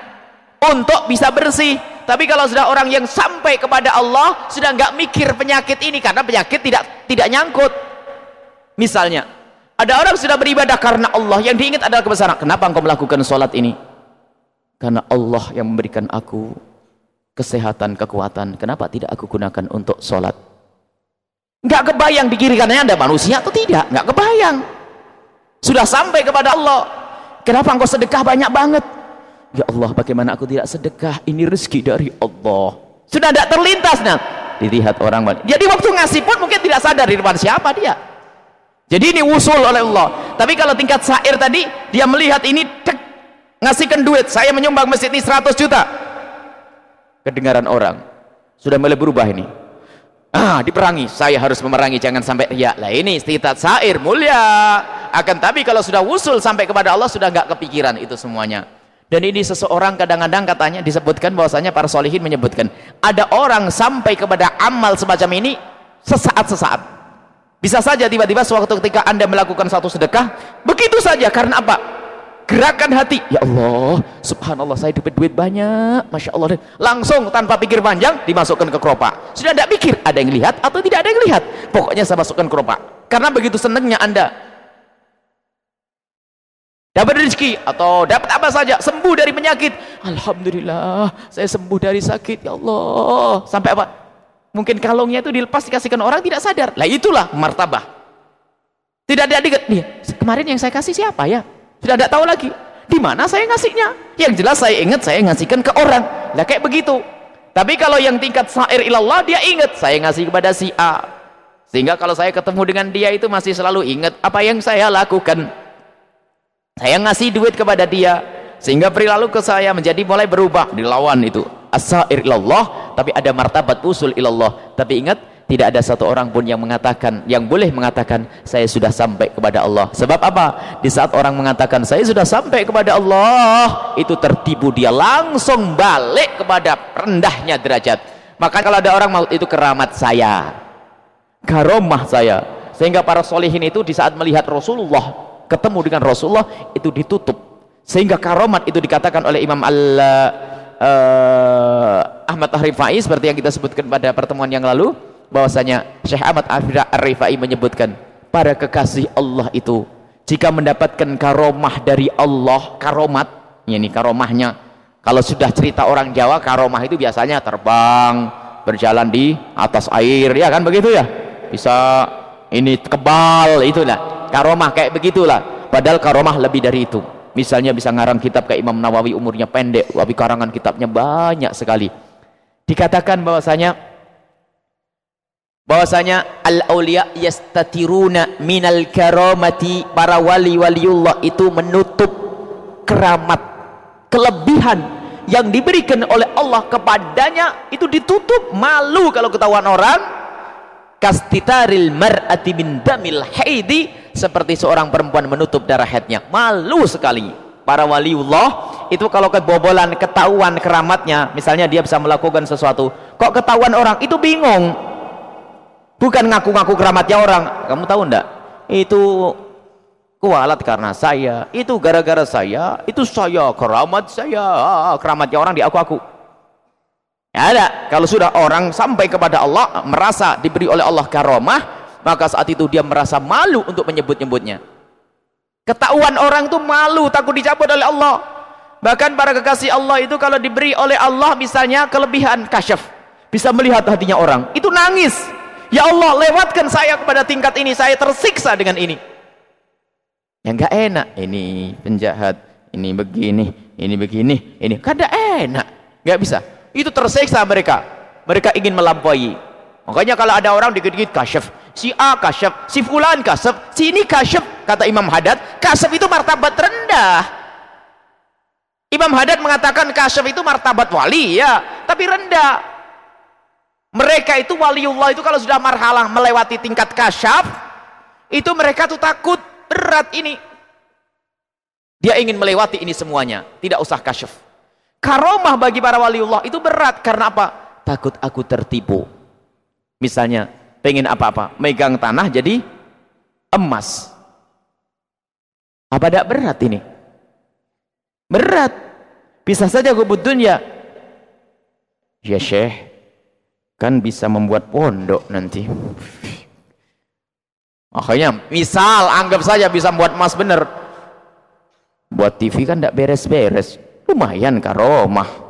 untuk bisa bersih. Tapi kalau sudah orang yang sampai kepada Allah sudah nggak mikir penyakit ini karena penyakit tidak tidak nyangkut. Misalnya ada orang sudah beribadah karena Allah yang diingat adalah kebesaran kenapa engkau melakukan sholat ini? Karena Allah yang memberikan aku kesehatan, kekuatan. Kenapa tidak aku gunakan untuk sholat? Nggak kebayang di kiri kanannya ada manusia atau tidak? Nggak kebayang sudah sampai kepada Allah. Kenapa engkau sedekah banyak banget? Ya Allah bagaimana aku tidak sedekah? Ini rezeki dari Allah. Sudah tidak terlintas nah dilihat orang jadi waktu ngasih pun mungkin tidak sadar di depan siapa dia. Jadi ini usul oleh Allah. Tapi kalau tingkat sair tadi dia melihat ini tek, ngasihkan duit. Saya menyumbang masjid ini 100 juta. Kedengaran orang. Sudah mulai berubah ini. Ah diperangi. Saya harus memerangi. Jangan sampai ya lah ini istitat sair mulia akan tapi kalau sudah usul sampai kepada Allah sudah nggak kepikiran itu semuanya. Dan ini seseorang kadang-kadang katanya disebutkan bahwasanya para solihin menyebutkan ada orang sampai kepada amal semacam ini sesaat-sesaat. Bisa saja tiba-tiba suatu ketika anda melakukan satu sedekah begitu saja karena apa? Gerakan hati. Ya Allah subhanallah saya dapat duit banyak. Masya Allah. Langsung tanpa pikir panjang dimasukkan ke keropak. Sudah tidak pikir ada yang lihat atau tidak ada yang lihat. Pokoknya saya masukkan ke keropak. Karena begitu senangnya anda dapat rezeki atau dapat apa saja sembuh dari penyakit. Alhamdulillah saya sembuh dari sakit ya Allah. Sampai apa? Mungkin kalungnya itu dilepas dikasihkan orang tidak sadar. Lah itulah martabah. Tidak ada diket nih kemarin yang saya kasih siapa ya? Sudah tidak tahu lagi. Di mana saya ngasihnya? Yang jelas saya ingat saya ngasihkan ke orang. Lah kayak begitu. Tapi kalau yang tingkat syair ilallah dia ingat. Saya ngasih kepada si A. Sehingga kalau saya ketemu dengan dia itu masih selalu ingat apa yang saya lakukan saya ngasih duit kepada dia sehingga perilaku ke saya menjadi mulai berubah dilawan itu. As-syair ilallah tapi ada martabat usul ilallah. Tapi ingat tidak ada satu orang pun yang mengatakan yang boleh mengatakan saya sudah sampai kepada Allah. Sebab apa? Di saat orang mengatakan saya sudah sampai kepada Allah itu tertipu dia langsung balik kepada rendahnya derajat. Maka kalau ada orang mau itu keramat saya karomah saya. Sehingga para solihin itu di saat melihat Rasulullah ketemu dengan Rasulullah itu ditutup. Sehingga karomat itu dikatakan oleh Imam al uh, Ahmad Tahrifai seperti yang kita sebutkan pada pertemuan yang lalu bahwasanya Syekh Ahmad Ar-Rifai menyebutkan para kekasih Allah itu jika mendapatkan karomah dari Allah karomat ini karomahnya. Kalau sudah cerita orang Jawa karomah itu biasanya terbang berjalan di atas air ya kan begitu ya? Bisa ini kebal itulah karomah kayak begitulah. Padahal karomah lebih dari itu. Misalnya bisa ngarang kitab kayak Imam Nawawi umurnya pendek tapi karangan kitabnya banyak sekali. Dikatakan bahwasanya bahwasanya al aulia yastatiruna minal karamati para wali waliullah itu menutup keramat kelebihan yang diberikan oleh Allah kepadanya itu ditutup malu kalau ketahuan orang. Kastitaril mar'ati min damil haidi seperti seorang perempuan menutup darah haidnya malu sekali. Para waliullah itu kalau kebobolan ketahuan keramatnya misalnya dia bisa melakukan sesuatu kok ketahuan orang? Itu bingung. Bukan ngaku-ngaku keramatnya orang. Kamu tahu enggak itu kualat karena saya. Itu gara-gara saya. Itu saya keramat saya. Keramatnya orang di aku-aku Ya ada. Kalau sudah orang sampai kepada Allah merasa diberi oleh Allah karomah, maka saat itu dia merasa malu untuk menyebut-nyebutnya. Ketahuan orang itu malu, takut dicabut oleh Allah. Bahkan para kekasih Allah itu kalau diberi oleh Allah misalnya kelebihan kasyaf, bisa melihat hatinya orang, itu nangis. Ya Allah, lewatkan saya kepada tingkat ini, saya tersiksa dengan ini. Yang enggak enak, ini penjahat, ini begini, ini begini, ini. Kada enak. Enggak bisa. Itu tersiksa mereka. Mereka ingin melampaui makanya kalau ada orang dikit-dikit kasyaf si A kasyaf, si fulan kasyaf si ini kasyaf, kata Imam Hadad kasyaf itu martabat rendah. Imam Hadad mengatakan kasyaf itu martabat wali ya tapi rendah. Mereka itu waliullah itu kalau sudah marhalah melewati tingkat kasyaf itu mereka tuh takut berat ini. Dia ingin melewati ini semuanya tidak usah kasyaf. Karomah bagi para waliullah itu berat karena apa? takut aku tertipu misalnya pengen apa-apa megang tanah jadi emas. Apa tidak berat ini? berat. Bisa saja kubut dunia. Ya syekh. Kan bisa membuat pondok nanti. Akhirnya misal anggap saja bisa membuat emas bener. Buat TV kan tidak beres-beres. Lumayan karomah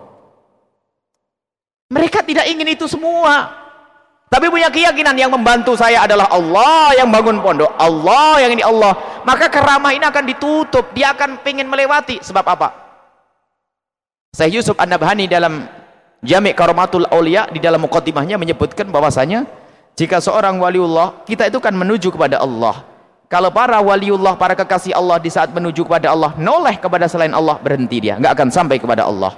mereka tidak ingin itu semua tapi punya keyakinan yang membantu saya adalah Allah yang bangun pondok Allah yang ini Allah maka keramah ini akan ditutup dia akan ingin melewati sebab apa Syekh Yusuf An-Nabhani dalam Jami' Karomatul Aulia di dalam mukaddimahnya menyebutkan bahwasanya jika seorang waliullah kita itu kan menuju kepada Allah kalau para waliullah, para kekasih Allah di saat menuju kepada Allah, noleh kepada selain Allah, berhenti dia. nggak akan sampai kepada Allah.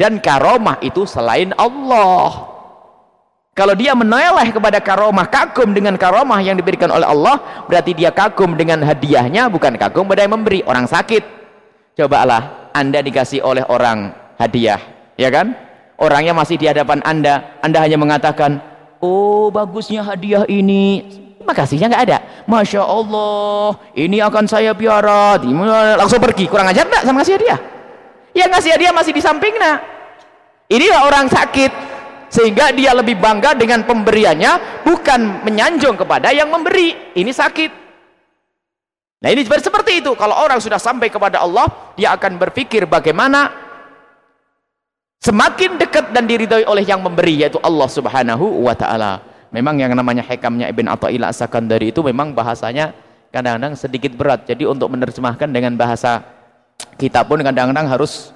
Dan karomah itu selain Allah. Kalau dia menoleh kepada karomah, kagum dengan karomah yang diberikan oleh Allah, berarti dia kagum dengan hadiahnya, bukan kagum pada yang memberi. Orang sakit. Cobalah, Anda dikasih oleh orang hadiah. Ya kan? Orangnya masih di hadapan Anda. Anda hanya mengatakan, oh bagusnya hadiah ini makasihnya nggak ada Masya Allah ini akan saya piara langsung pergi kurang ajar enggak sama ngasih hadiah yang ngasih hadiah masih di samping nah inilah orang sakit sehingga dia lebih bangga dengan pemberiannya bukan menyanjung kepada yang memberi. Ini sakit. Nah ini seperti itu. Kalau orang sudah sampai kepada Allah dia akan berpikir bagaimana semakin dekat dan diridhoi oleh yang memberi yaitu Allah subhanahu wa ta'ala. Memang yang namanya hikamnya Ibn Atta'illah Sakandari itu memang bahasanya kadang-kadang sedikit berat. Jadi untuk menerjemahkan dengan bahasa kita pun kadang-kadang harus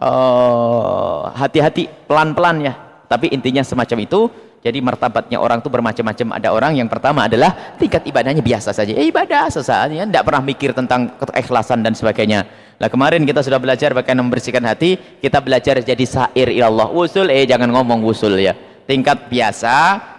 eh, hati-hati uh, pelan-pelan ya tapi intinya semacam itu jadi martabatnya orang itu bermacam-macam. Ada orang yang pertama adalah tingkat ibadahnya biasa saja. Eh, ibadah sesaat ya. Tidak pernah mikir tentang keikhlasan dan sebagainya. Lah kemarin kita sudah belajar bagaimana membersihkan hati kita belajar jadi sair ilallah wusul eh jangan ngomong wusul ya. Tingkat biasa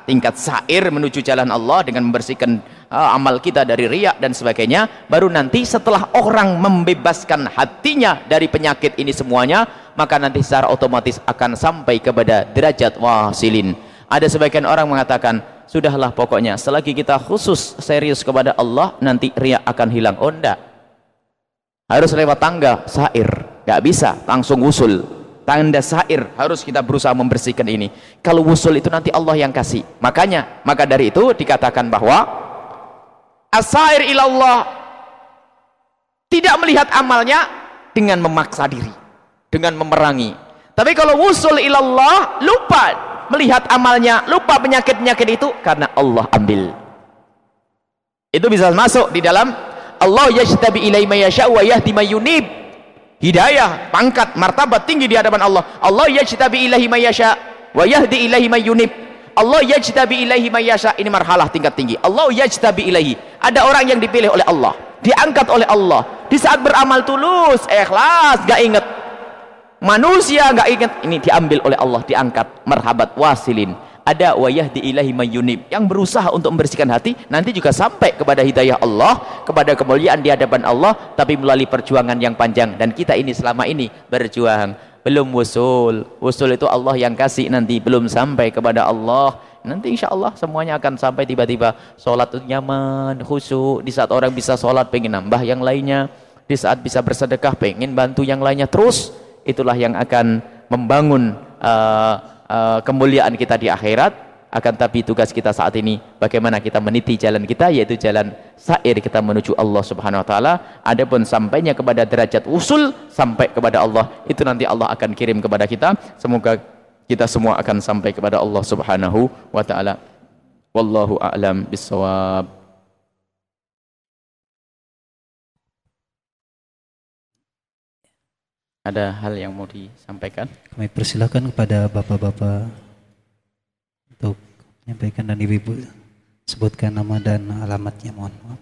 tingkat sair menuju jalan Allah dengan membersihkan uh, amal kita dari riak dan sebagainya baru nanti setelah orang membebaskan hatinya dari penyakit ini semuanya maka nanti secara otomatis akan sampai kepada derajat wasilin. Ada sebagian orang mengatakan sudahlah pokoknya selagi kita khusus serius kepada Allah nanti riak akan hilang. Oh enggak. Harus lewat tangga sair gak bisa langsung usul. Tanda sair harus kita berusaha membersihkan ini. Kalau wusul itu nanti Allah yang kasih. Makanya maka dari itu dikatakan bahwa asair ilallah. Tidak melihat amalnya dengan memaksa diri dengan memerangi. Tapi kalau wusul ilallah lupa melihat amalnya lupa penyakit-penyakit itu karena Allah ambil. Itu bisa masuk di dalam Allah yajtabi ilaihi may yasha wa yahdi may yunib. Hidayah pangkat martabat tinggi di hadapan Allah. Allah yajtabi ilaihi may yasha wa yahdi ilaihi may yunib. Allah yajtabi ilaihi may yasha. Ini marhalah tingkat tinggi. Allah yajtabi ilaihi. Ada orang yang dipilih oleh Allah diangkat oleh Allah. Di saat beramal tulus ikhlas gak inget manusia gak inget ini diambil oleh Allah diangkat. Marhabat wasilin. Ada wayah di ilahi mayyunib yang berusaha untuk membersihkan hati nanti juga sampai kepada hidayah Allah kepada kemuliaan di hadapan Allah tapi melalui perjuangan yang panjang. Dan kita ini selama ini berjuang. Belum wusul. Wusul itu Allah yang kasih nanti. Belum sampai kepada Allah. Nanti insya Allah semuanya akan sampai tiba-tiba. Sholat itu nyaman khusyuk. Di saat orang bisa sholat pengen nambah yang lainnya. Di saat bisa bersedekah pengen bantu yang lainnya. Terus itulah yang akan membangun uh, uh, kemuliaan kita di akhirat. Akan tapi tugas kita saat ini bagaimana kita meniti jalan kita yaitu jalan sair kita menuju Allah Subhanahu wa taala. Adapun sampainya kepada derajat usul sampai kepada Allah itu nanti Allah akan kirim kepada kita. Semoga kita semua akan sampai kepada Allah Subhanahu wa taala. Wallahu a'lam bissawab Ada hal yang mau disampaikan? Kami persilahkan kepada bapak-bapak untuk menyampaikan dan ibu-ibu sebutkan nama dan alamatnya mohon maaf.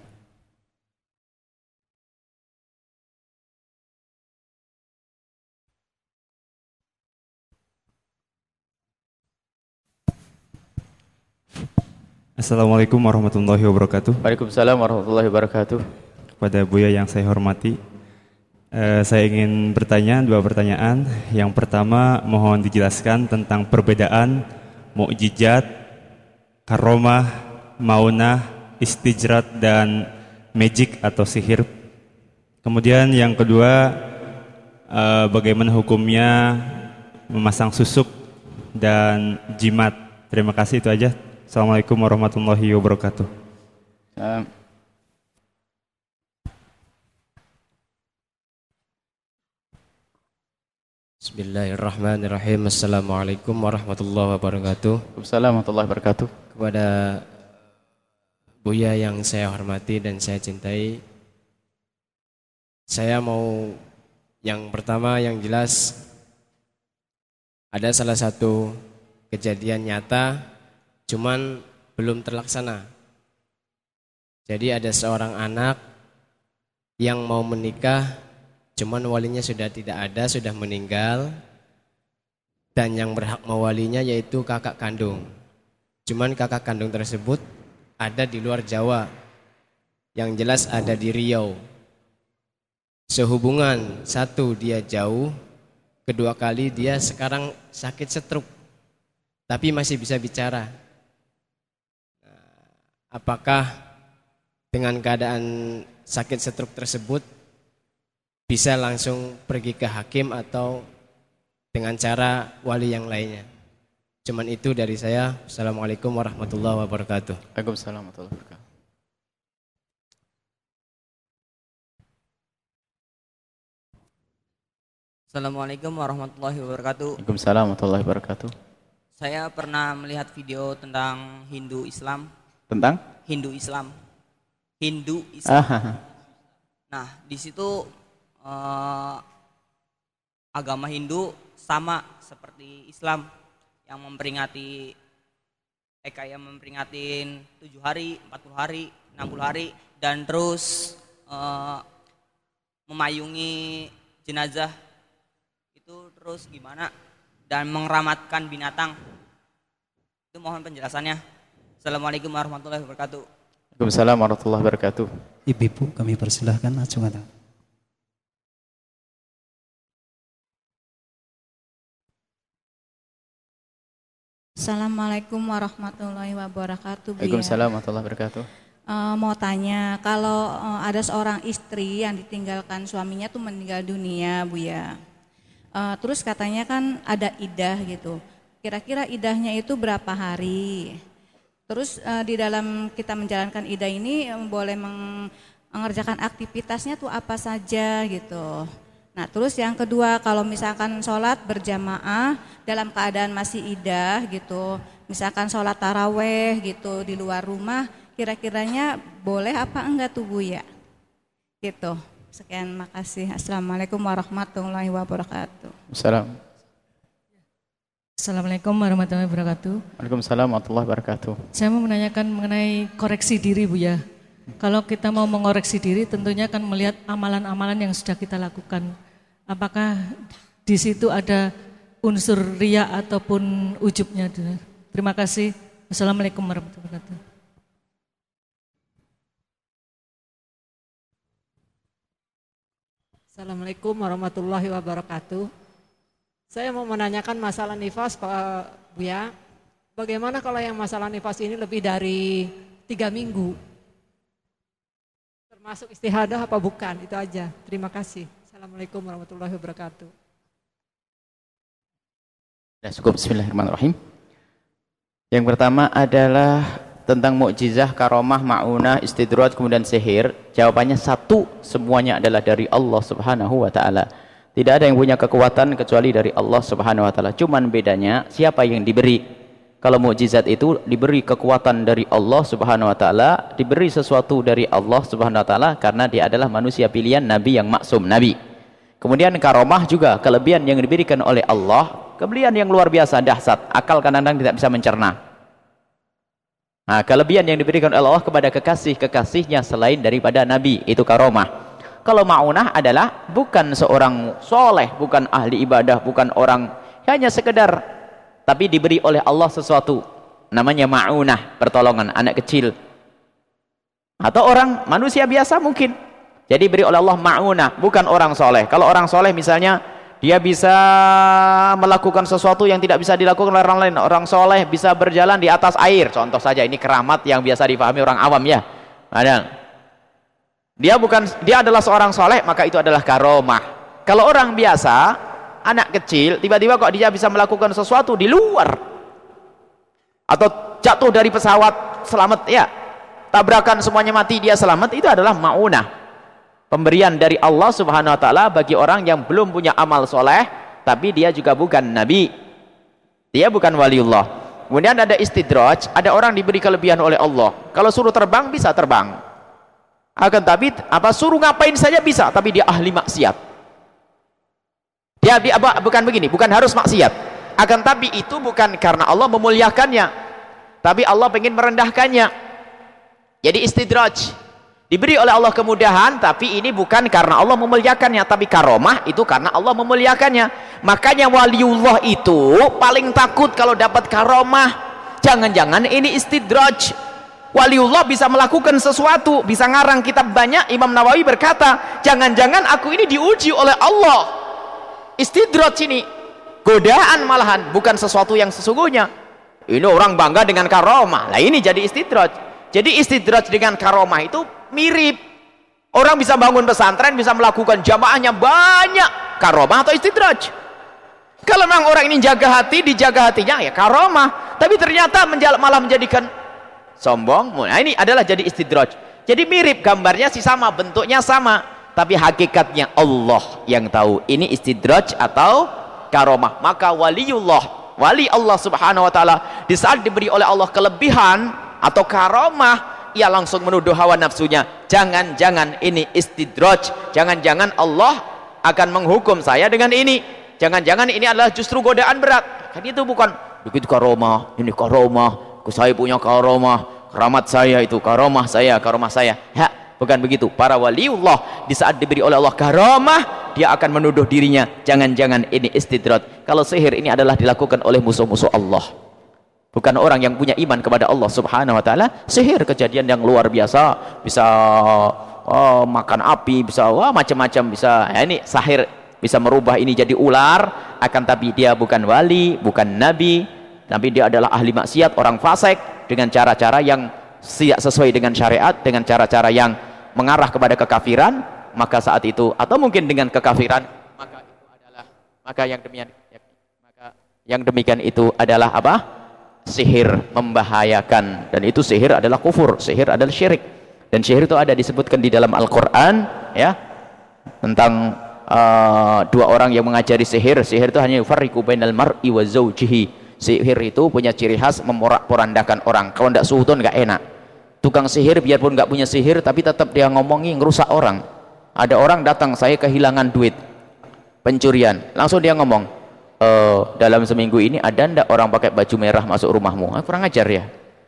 Assalamualaikum warahmatullahi wabarakatuh. Waalaikumsalam warahmatullahi wabarakatuh. Kepada Buya yang saya hormati, Eh, saya ingin bertanya dua pertanyaan. Yang pertama, mohon dijelaskan tentang perbedaan mukjizat, karomah, maunah, istijrat dan magic atau sihir. Kemudian yang kedua, eh, bagaimana hukumnya memasang susuk dan jimat. Terima kasih itu aja. Assalamualaikum warahmatullahi wabarakatuh. Bismillahirrahmanirrahim. Assalamualaikum warahmatullahi wabarakatuh. Assalamualaikum warahmatullahi wabarakatuh. Kepada Buya yang saya hormati dan saya cintai, saya mau yang pertama yang jelas ada salah satu kejadian nyata, cuman belum terlaksana. Jadi ada seorang anak yang mau menikah Cuman walinya sudah tidak ada, sudah meninggal. Dan yang berhak mewalinya yaitu kakak kandung. Cuman kakak kandung tersebut ada di luar Jawa. Yang jelas ada di Riau. Sehubungan satu dia jauh, kedua kali dia sekarang sakit setruk. Tapi masih bisa bicara. Nah, apakah dengan keadaan sakit setruk tersebut bisa langsung pergi ke hakim atau dengan cara wali yang lainnya. Cuman itu dari saya. Assalamualaikum warahmatullahi wabarakatuh. Waalaikumsalam warahmatullahi wabarakatuh. Assalamualaikum warahmatullahi wabarakatuh. Waalaikumsalam warahmatullahi wabarakatuh. Saya pernah melihat video tentang Hindu Islam. Tentang? Hindu Islam. Hindu Islam. Ah. Nah, di situ uh, agama Hindu sama seperti Islam yang memperingati eh kayak memperingatin tujuh hari, 40 hari, 60 hari dan terus uh, memayungi jenazah. Itu terus gimana? Dan mengeramatkan binatang. Itu mohon penjelasannya. Assalamualaikum warahmatullahi wabarakatuh. Waalaikumsalam warahmatullahi wabarakatuh. Ibu kami persilahkan ajukan Assalamualaikum warahmatullahi wabarakatuh. Waalaikumsalam warahmatullahi wabarakatuh. Uh, mau tanya, kalau uh, ada seorang istri yang ditinggalkan suaminya tuh meninggal dunia, Bu ya. Uh, terus katanya kan ada idah gitu. Kira-kira idahnya itu berapa hari? Terus uh, di dalam kita menjalankan idah ini um, boleh mengerjakan aktivitasnya tuh apa saja gitu. Nah terus yang kedua kalau misalkan sholat berjamaah dalam keadaan masih idah gitu, misalkan sholat taraweh gitu di luar rumah, kira-kiranya boleh apa enggak tuh Bu ya? Gitu. Sekian makasih. Assalamualaikum warahmatullahi wabarakatuh. Salam. Assalamualaikum warahmatullahi wabarakatuh. Waalaikumsalam warahmatullahi wabarakatuh. Saya mau menanyakan mengenai koreksi diri Bu ya. Kalau kita mau mengoreksi diri tentunya akan melihat amalan-amalan yang sudah kita lakukan. Apakah di situ ada unsur ria ataupun ujubnya? Terima kasih. Assalamualaikum warahmatullahi wabarakatuh. Assalamualaikum warahmatullahi wabarakatuh. Saya mau menanyakan masalah nifas Pak Buya. Bagaimana kalau yang masalah nifas ini lebih dari tiga minggu? Termasuk istihadah apa bukan? Itu aja. Terima kasih. Assalamualaikum warahmatullahi wabarakatuh. Ya, cukup bismillahirrahmanirrahim. Yang pertama adalah tentang mukjizah, karomah, maunah, istidrat, kemudian sihir. Jawabannya satu, semuanya adalah dari Allah Subhanahu wa taala. Tidak ada yang punya kekuatan kecuali dari Allah Subhanahu wa taala. Cuman bedanya siapa yang diberi. Kalau mukjizat itu diberi kekuatan dari Allah Subhanahu wa taala, diberi sesuatu dari Allah Subhanahu wa taala karena dia adalah manusia pilihan nabi yang maksum, nabi. Kemudian karomah juga kelebihan yang diberikan oleh Allah, kelebihan yang luar biasa dahsyat, akal kadang-kadang tidak bisa mencerna. Nah, kelebihan yang diberikan oleh Allah kepada kekasih-kekasihnya selain daripada nabi, itu karomah. Kalau ma'unah adalah bukan seorang soleh, bukan ahli ibadah, bukan orang hanya sekedar tapi diberi oleh Allah sesuatu. Namanya ma'unah, pertolongan anak kecil. Atau orang manusia biasa mungkin. Jadi beri oleh Allah ma'unah, bukan orang soleh. Kalau orang soleh misalnya dia bisa melakukan sesuatu yang tidak bisa dilakukan oleh orang lain. Orang soleh bisa berjalan di atas air. Contoh saja ini keramat yang biasa difahami orang awam ya. Ada dia bukan dia adalah seorang soleh, maka itu adalah karomah. Kalau orang biasa, anak kecil, tiba-tiba kok dia bisa melakukan sesuatu di luar. Atau jatuh dari pesawat, selamat ya. Tabrakan semuanya mati, dia selamat, itu adalah maunah. Pemberian dari Allah subhanahu wa ta'ala bagi orang yang belum punya amal soleh, tapi dia juga bukan nabi. Dia bukan waliullah. Kemudian ada istidraj, ada orang diberi kelebihan oleh Allah. Kalau suruh terbang, bisa terbang akan tapi apa suruh ngapain saja bisa tapi dia ahli maksiat dia, apa, bukan begini bukan harus maksiat akan tapi itu bukan karena Allah memuliakannya tapi Allah ingin merendahkannya jadi istidraj diberi oleh Allah kemudahan tapi ini bukan karena Allah memuliakannya tapi karomah itu karena Allah memuliakannya. Makanya waliullah itu paling takut kalau dapat karomah. Jangan-jangan ini istidraj. Waliullah bisa melakukan sesuatu bisa ngarang kitab banyak. Imam Nawawi berkata jangan-jangan aku ini diuji oleh Allah. Istidrat sini godaan malahan bukan sesuatu yang sesungguhnya. Ini orang bangga dengan karomah. Lah ini jadi istidrat jadi istidrat dengan karomah itu mirip. Orang bisa bangun pesantren bisa melakukan jamaahnya banyak. Karomah atau istidrat kalau memang orang ini jaga hati dijaga hatinya ya karomah. Tapi ternyata malah menjadikan sombong. Nah ini adalah jadi istidraj. Jadi mirip gambarnya sih sama bentuknya sama. Tapi hakikatnya Allah yang tahu ini istidraj atau karomah. Maka waliullah wali Allah subhanahu wa ta'ala di saat diberi oleh Allah kelebihan atau karomah ia langsung menuduh hawa nafsunya jangan-jangan ini istidraj. Jangan-jangan Allah akan menghukum saya dengan ini. Jangan-jangan ini adalah justru godaan berat. Kan itu bukan begitu karomah ini karomah saya punya karomah keramat saya itu karomah saya karomah saya. Ya bukan begitu. Para waliullah di saat diberi oleh Allah karomah dia akan menuduh dirinya jangan-jangan ini istidrat kalau sihir ini adalah dilakukan oleh musuh-musuh Allah bukan orang yang punya iman kepada Allah subhanahu wa ta'ala sihir kejadian yang luar biasa bisa oh, makan api bisa wah macam-macam bisa ya, ini sahir bisa merubah ini jadi ular akan tapi dia bukan wali bukan nabi tapi dia adalah ahli maksiat, orang fasik dengan cara-cara yang tidak sesuai dengan syariat, dengan cara-cara yang mengarah kepada kekafiran, maka saat itu atau mungkin dengan kekafiran, maka itu adalah maka yang demikian maka yang demikian itu adalah apa? Sihir membahayakan. Dan itu sihir adalah kufur, sihir adalah syirik. Dan sihir itu ada disebutkan di dalam Al-Qur'an ya tentang uh, dua orang yang mengajari sihir. Sihir itu hanya yufarriqu bainal mar'i wa zawjihi. Sihir itu punya ciri khas memorak-porandakan orang. Kalau tidak suhudon nggak enak. Tukang sihir biarpun nggak punya sihir tapi tetap dia ngomongi ngerusak orang. Ada orang datang saya kehilangan duit. Pencurian. Langsung dia ngomong e, dalam seminggu ini ada ndak orang pakai baju merah masuk rumahmu? Ah, kurang ajar ya?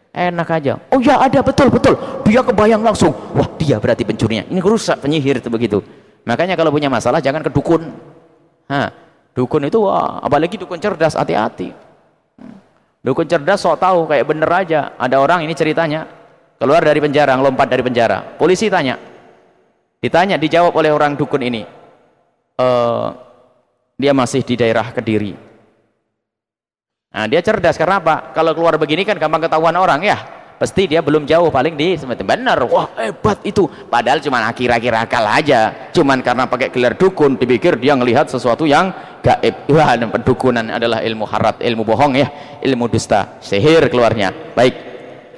Enak aja. Oh ya ada. Betul betul. Dia kebayang langsung. Wah dia berarti pencurinya. Ini rusak penyihir itu begitu. Makanya kalau punya masalah jangan ke dukun. Ha, dukun itu wah apalagi dukun cerdas hati-hati. Dukun cerdas sok tahu kayak bener aja. Ada orang ini ceritanya keluar dari penjara lompat dari penjara. Polisi tanya. Ditanya, dijawab oleh orang dukun ini. E, dia masih di daerah Kediri. Nah, dia cerdas karena apa? Kalau keluar begini kan gampang ketahuan orang ya. Pasti dia belum jauh paling di benar. Wah, hebat itu. Padahal cuma akhir-akhir akal aja. Cuman karena pakai gelar dukun dipikir dia ngelihat sesuatu yang gaib. Wah, pendukunan adalah ilmu harat, ilmu bohong ya, ilmu dusta, sihir keluarnya. Baik.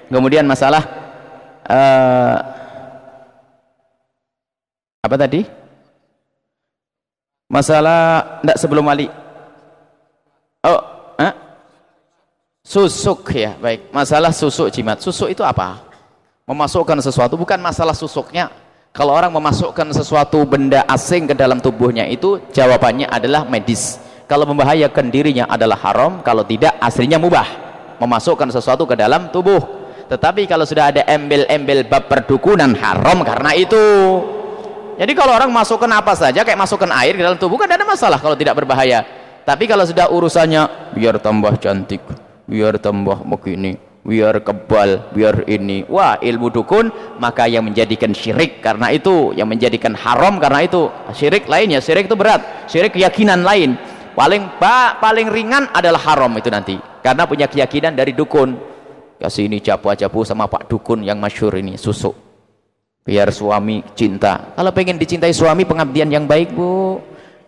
Kemudian masalah uh, apa tadi? Masalah tidak sebelum wali. Oh, eh? susuk ya, baik. Masalah susuk jimat. Susuk itu apa? Memasukkan sesuatu bukan masalah susuknya. Kalau orang memasukkan sesuatu benda asing ke dalam tubuhnya itu jawabannya adalah medis. Kalau membahayakan dirinya adalah haram, kalau tidak aslinya mubah. Memasukkan sesuatu ke dalam tubuh. Tetapi kalau sudah ada embel-embel bab perdukunan haram karena itu jadi kalau orang masukkan apa saja kayak masukkan air ke dalam tubuh kan tidak ada masalah kalau tidak berbahaya. Tapi kalau sudah urusannya biar tambah cantik, biar tambah begini, biar kebal, biar ini. Wah, ilmu dukun maka yang menjadikan syirik karena itu, yang menjadikan haram karena itu. Syirik lainnya, syirik itu berat. Syirik keyakinan lain. Paling ba, paling ringan adalah haram itu nanti. Karena punya keyakinan dari dukun. Kasih ini capu-capu sama Pak dukun yang masyur ini, susuk biar suami cinta. Kalau pengen dicintai suami pengabdian yang baik bu.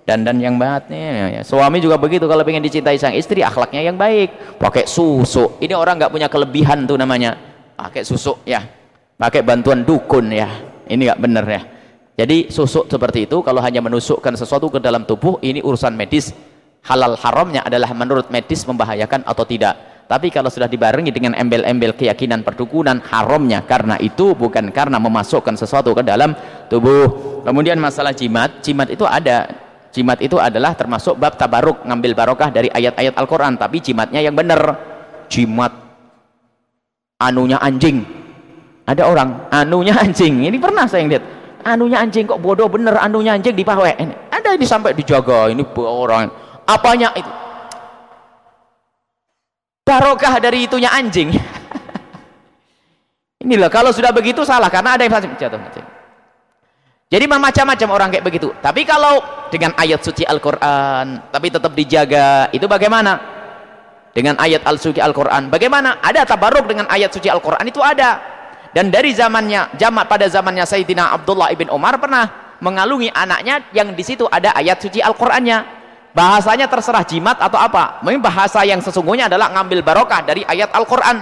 Dan yang baik nih suami juga begitu kalau pengen dicintai sang istri akhlaknya yang baik. Pakai susu. Ini orang nggak punya kelebihan tuh namanya. Pakai susu ya. Pakai bantuan dukun ya. Ini nggak bener ya. Jadi susu seperti itu kalau hanya menusukkan sesuatu ke dalam tubuh ini urusan medis halal haramnya adalah menurut medis membahayakan atau tidak. Tapi kalau sudah dibarengi dengan embel-embel keyakinan perdukunan haramnya karena itu bukan karena memasukkan sesuatu ke dalam tubuh. Kemudian masalah jimat jimat itu ada. Jimat itu adalah termasuk bab tabaruk ngambil barokah dari ayat-ayat Al-Quran. Tapi jimatnya yang benar. Jimat. Anunya anjing. Ada orang anunya anjing. Ini pernah saya lihat. Anunya anjing kok bodoh bener? Anunya anjing di ini ada ini sampai dijaga. Ini orang apanya itu? Barokah dari itunya anjing. Inilah kalau sudah begitu salah karena ada yang jatuh jadi macam-macam orang kayak begitu. Tapi kalau dengan ayat suci Al-Quran tapi tetap dijaga itu bagaimana? Dengan ayat al-suci Al-Quran bagaimana? Ada tabaruk dengan ayat suci Al-Quran itu ada. Dan dari zamannya jamak pada zamannya Sayyidina Abdullah ibn Umar pernah mengalungi anaknya yang di situ ada ayat suci Al-Qurannya bahasanya terserah jimat atau apa. Memang bahasa yang sesungguhnya adalah ngambil barokah dari ayat Al-Quran.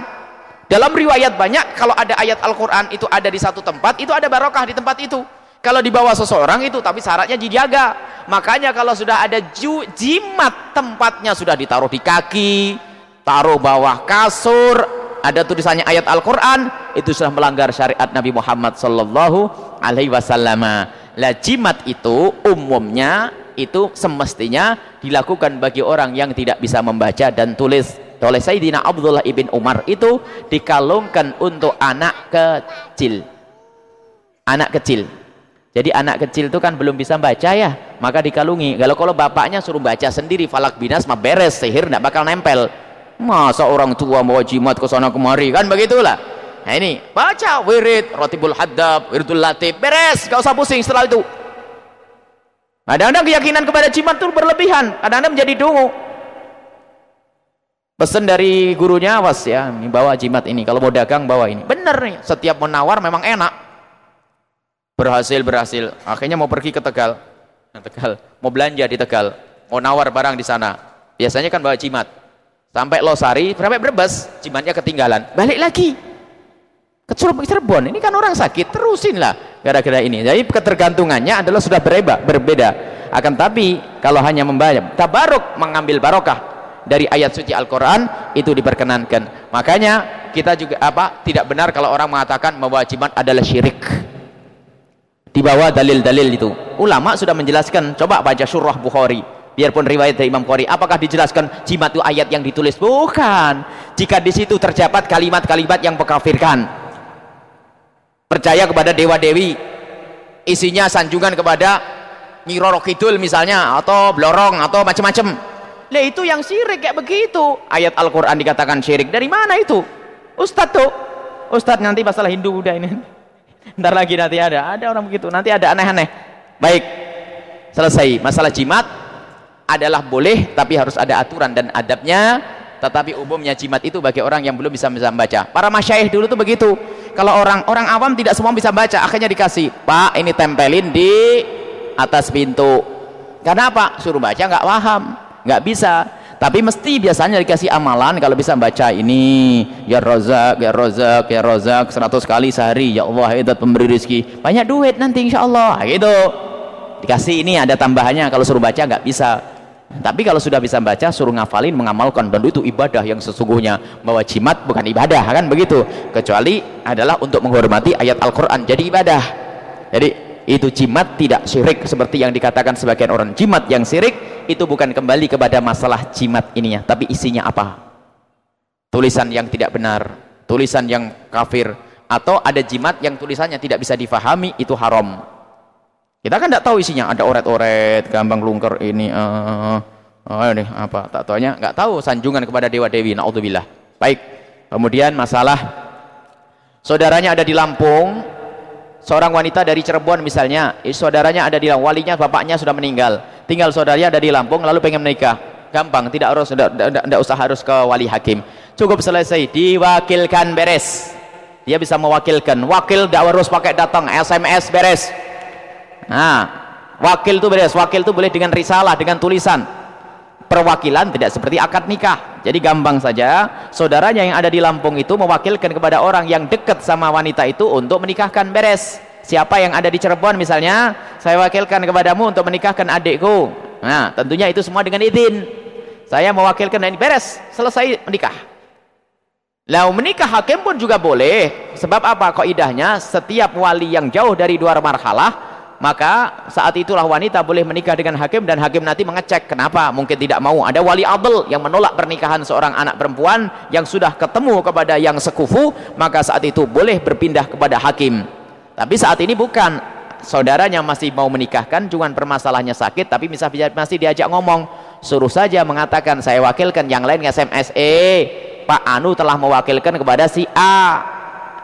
Dalam riwayat banyak kalau ada ayat Al-Quran itu ada di satu tempat itu ada barokah di tempat itu. Kalau dibawa seseorang itu tapi syaratnya dijaga. Makanya kalau sudah ada jimat tempatnya sudah ditaruh di kaki taruh bawah kasur ada tulisannya ayat Al-Quran itu sudah melanggar syariat Nabi Muhammad sallallahu alaihi wasallam. Lah jimat itu umumnya itu semestinya dilakukan bagi orang yang tidak bisa membaca dan tulis. Oleh Sayyidina Abdullah ibn Umar itu dikalungkan untuk anak kecil. Anak kecil. Jadi anak kecil itu kan belum bisa baca ya. Maka dikalungi. Kalau kalau bapaknya suruh baca sendiri falak binas mah beres sihir tidak bakal nempel. Masa orang tua mau jimat ke sana kemari? Kan begitulah. Nah ini baca wirid rotibul haddab wiridul latif beres. Gak usah pusing setelah itu Kadang-kadang keyakinan kepada jimat itu berlebihan, kadang-kadang menjadi dungu. Pesan dari gurunya awas ya, bawa jimat ini. Kalau mau dagang bawa ini. Benar nih, setiap menawar memang enak. Berhasil berhasil. Akhirnya mau pergi ke Tegal. Nah, Tegal, mau belanja di Tegal, mau nawar barang di sana. Biasanya kan bawa jimat. Sampai Losari, sampai Brebes, jimatnya ketinggalan. Balik lagi ke Cirebon ini kan orang sakit terusin lah gara-gara ini. Jadi ketergantungannya adalah sudah berbeda berbeda. Akan tapi kalau hanya membaca tabaruk mengambil barokah dari ayat suci Al-Quran itu diperkenankan. Makanya kita juga apa tidak benar kalau orang mengatakan bahwa jimat adalah syirik. Di bawah dalil-dalil itu. Ulama sudah menjelaskan coba baca surah Bukhari biarpun riwayat dari Imam Bukhari. Apakah dijelaskan jimat itu ayat yang ditulis? Bukan. Jika di situ terdapat kalimat-kalimat yang mengkafirkan percaya kepada dewa-dewi isinya sanjungan kepada Nyi Roro Kidul misalnya atau Blorong atau macam-macam lah itu yang syirik kayak begitu. Ayat Al-Quran dikatakan syirik. Dari mana itu? Ustadz tuh. Ustadz nanti masalah Hindu udah ini. Ntar lagi nanti ada, ada orang begitu. Nanti ada aneh-aneh. Baik, selesai. Masalah jimat adalah boleh, tapi harus ada aturan dan adabnya. Tetapi umumnya jimat itu bagi orang yang belum bisa membaca. Para masyaih dulu tuh begitu. Kalau orang orang awam tidak semua bisa baca, akhirnya dikasih, Pak, ini tempelin di atas pintu. Karena apa? Suruh baca nggak paham, nggak bisa tapi mesti biasanya dikasih amalan kalau bisa baca ini ya rozak ya rozak ya rozak 100 kali sehari ya Allah hebat pemberi rezeki banyak duit nanti insya Allah gitu dikasih ini ada tambahannya kalau suruh baca nggak bisa tapi kalau sudah bisa baca suruh ngafalin mengamalkan dan itu ibadah yang sesungguhnya bahwa jimat bukan ibadah kan begitu? Kecuali adalah untuk menghormati ayat Al-Quran jadi ibadah. Jadi itu jimat tidak syirik seperti yang dikatakan sebagian orang. Jimat yang syirik itu bukan kembali kepada masalah jimat ininya tapi isinya apa? Tulisan yang tidak benar tulisan yang kafir atau ada jimat yang tulisannya tidak bisa difahami itu haram kita kan tidak tahu isinya. Ada oret-oret gambang lungker ini uh, oh ini apa tak tahunya nggak tahu sanjungan kepada dewa dewi naudzubillah. Baik kemudian masalah saudaranya ada di Lampung. Seorang wanita dari Cirebon misalnya saudaranya ada di Lampung walinya bapaknya sudah meninggal. Tinggal saudaranya ada di Lampung lalu pengen menikah. Gampang tidak harus tidak usah harus ke wali hakim. Cukup selesai diwakilkan beres. Dia bisa mewakilkan. Wakil tidak harus pakai datang SMS beres nah wakil itu beres wakil itu boleh dengan risalah dengan tulisan. Perwakilan tidak seperti akad nikah. Jadi gampang saja. Saudaranya yang ada di Lampung itu mewakilkan kepada orang yang dekat sama wanita itu untuk menikahkan. Beres. Siapa yang ada di Cirebon misalnya saya wakilkan kepadamu untuk menikahkan adikku. Nah tentunya itu semua dengan izin. Saya mewakilkan ini beres. Selesai menikah. Lalu menikah hakim pun juga boleh. Sebab apa? Idahnya setiap wali yang jauh dari dua marhalah maka saat itulah wanita boleh menikah dengan hakim dan hakim nanti mengecek kenapa mungkin tidak mau. Ada wali adl yang menolak pernikahan seorang anak perempuan yang sudah ketemu kepada yang sekufu maka saat itu boleh berpindah kepada hakim. Tapi saat ini bukan. Saudaranya masih mau menikahkan cuman permasalahannya sakit tapi masih diajak ngomong. Suruh saja mengatakan saya wakilkan yang lain SMS eh Pak Anu telah mewakilkan kepada si A.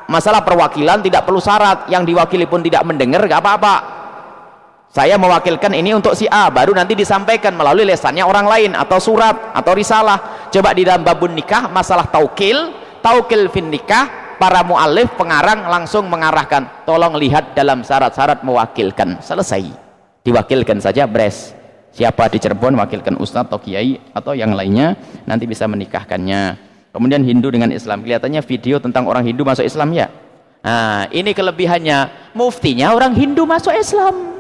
Masalah perwakilan tidak perlu syarat. Yang diwakili pun tidak mendengar gak apa-apa saya mewakilkan ini untuk si A baru nanti disampaikan melalui lesannya orang lain atau surat atau risalah. Coba di dalam babun nikah masalah taukil taukil fin nikah para mu'alif pengarang langsung mengarahkan. Tolong lihat dalam syarat-syarat mewakilkan. Selesai. Diwakilkan saja bres siapa di Cirebon wakilkan ustadz atau kiai atau yang lainnya nanti bisa menikahkannya. Kemudian Hindu dengan Islam. Kelihatannya video tentang orang Hindu masuk Islam ya? Nah ini kelebihannya. Muftinya orang Hindu masuk Islam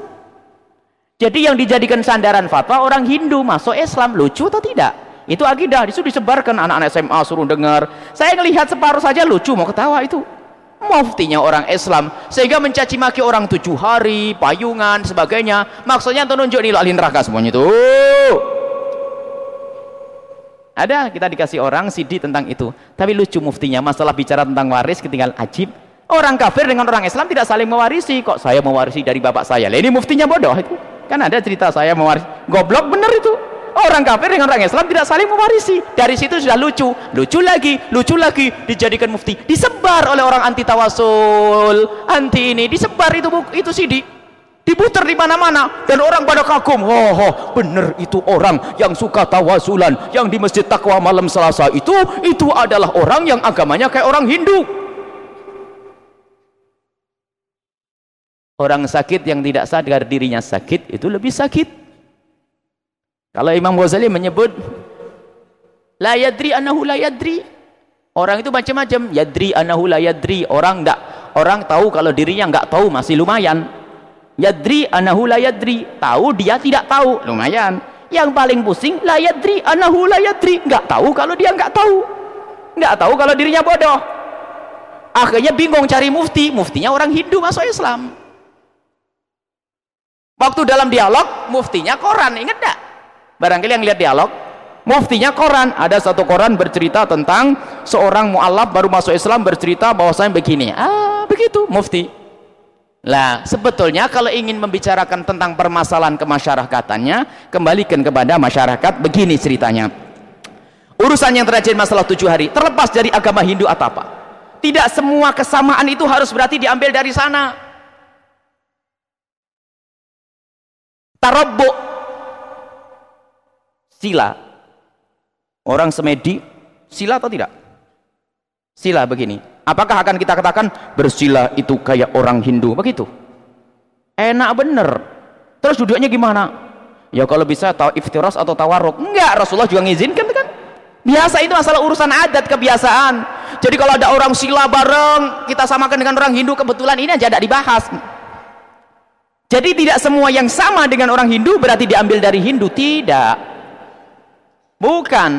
jadi yang dijadikan sandaran fatwa orang Hindu masuk Islam lucu atau tidak? Itu akidah, itu disebarkan anak-anak SMA suruh dengar. Saya melihat separuh saja lucu mau ketawa itu. Muftinya orang Islam sehingga mencaci maki orang tujuh hari, payungan, sebagainya. Maksudnya untuk nunjuk nih ahli neraka semuanya itu. Ada kita dikasih orang CD tentang itu. Tapi lucu muftinya masalah bicara tentang waris ketinggalan ajib. Orang kafir dengan orang Islam tidak saling mewarisi. Kok saya mewarisi dari bapak saya? Ini muftinya bodoh itu. Kan ada cerita saya mewarisi. Goblok bener itu. Orang kafir dengan orang Islam tidak saling mewarisi. Dari situ sudah lucu. Lucu lagi, lucu lagi dijadikan mufti. Disebar oleh orang anti tawasul, anti ini, disebar itu itu CD. Diputar di mana-mana dan orang pada kagum. Oh, oh, bener itu orang yang suka tawasulan yang di Masjid Takwa malam Selasa itu itu adalah orang yang agamanya kayak orang Hindu. Orang sakit yang tidak sadar dirinya sakit itu lebih sakit. Kalau Imam Ghazali menyebut la yadri anahu la yadri. Orang itu macam-macam yadri anahu la yadri. Orang enggak. Orang tahu kalau dirinya enggak tahu masih lumayan. Yadri anahu la yadri. Tahu dia tidak tahu lumayan. Yang paling pusing la yadri anahu la yadri. Enggak tahu kalau dia enggak tahu. Enggak tahu kalau dirinya bodoh. Akhirnya bingung cari mufti. Muftinya orang Hindu masuk Islam waktu dalam dialog muftinya koran inget gak? barangkali yang lihat dialog muftinya koran. Ada satu koran bercerita tentang seorang mu'alaf baru masuk Islam bercerita bahwasanya begini. Ah begitu mufti. Lah sebetulnya kalau ingin membicarakan tentang permasalahan kemasyarakatannya kembalikan kepada masyarakat begini ceritanya. Urusan yang terjadi masalah tujuh hari terlepas dari agama Hindu atau apa. Tidak semua kesamaan itu harus berarti diambil dari sana tarobbo sila. Orang semedi sila atau tidak? Sila begini. Apakah akan kita katakan bersila itu kayak orang Hindu? Begitu. Enak bener. Terus duduknya gimana? Ya kalau bisa tahu iftiras atau tawaruk enggak Rasulullah juga ngizinkan kan? Biasa itu masalah urusan adat kebiasaan. Jadi kalau ada orang sila bareng kita samakan dengan orang Hindu kebetulan ini aja tidak dibahas jadi tidak semua yang sama dengan orang Hindu berarti diambil dari Hindu. Tidak. Bukan.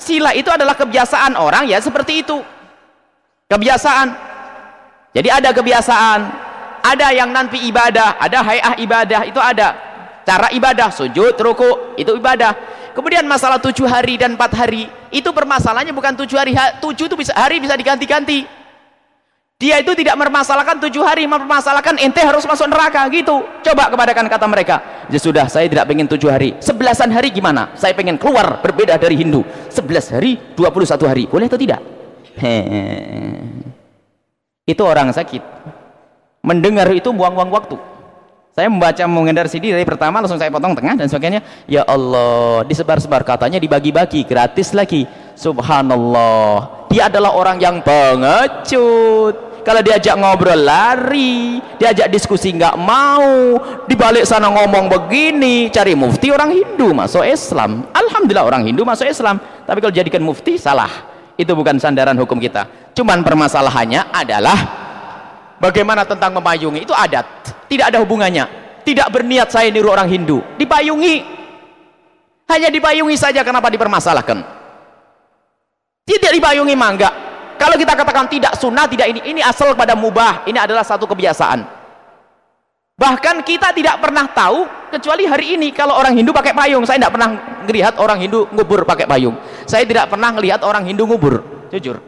Sila itu adalah kebiasaan orang ya seperti itu. Kebiasaan. Jadi ada kebiasaan. Ada yang nanti ibadah. Ada hayah ibadah. Itu ada. Cara ibadah. Sujud ruku. Itu ibadah. Kemudian masalah tujuh hari dan empat hari. Itu permasalahannya bukan tujuh hari. Tujuh itu bisa hari bisa diganti-ganti dia itu tidak mempermasalahkan tujuh hari mempermasalahkan ente harus masuk neraka gitu. Coba kepadakan kata mereka. Ya sudah saya tidak pengen tujuh hari. Sebelasan hari gimana? Saya pengen keluar berbeda dari Hindu. Sebelas hari dua puluh satu hari. Boleh atau tidak? Hehehe. itu orang sakit. Mendengar itu buang-buang waktu. Saya membaca mengendar CD dari pertama langsung saya potong tengah dan sebagainya. Ya Allah disebar-sebar katanya dibagi-bagi gratis lagi. Subhanallah. Dia adalah orang yang pengecut kalau diajak ngobrol lari diajak diskusi nggak mau dibalik sana ngomong begini cari mufti orang Hindu masuk Islam. Alhamdulillah orang Hindu masuk Islam. Tapi kalau jadikan mufti salah. Itu bukan sandaran hukum kita. Cuman permasalahannya adalah bagaimana tentang memayungi. Itu adat. Tidak ada hubungannya. Tidak berniat saya niru orang Hindu. Dipayungi. Hanya dipayungi saja kenapa dipermasalahkan? Tidak dipayungi mangga kalau kita katakan tidak sunnah tidak ini ini asal pada mubah. Ini adalah satu kebiasaan. Bahkan kita tidak pernah tahu kecuali hari ini kalau orang Hindu pakai payung. Saya tidak pernah melihat orang Hindu ngubur pakai payung. Saya tidak pernah melihat orang Hindu ngubur jujur.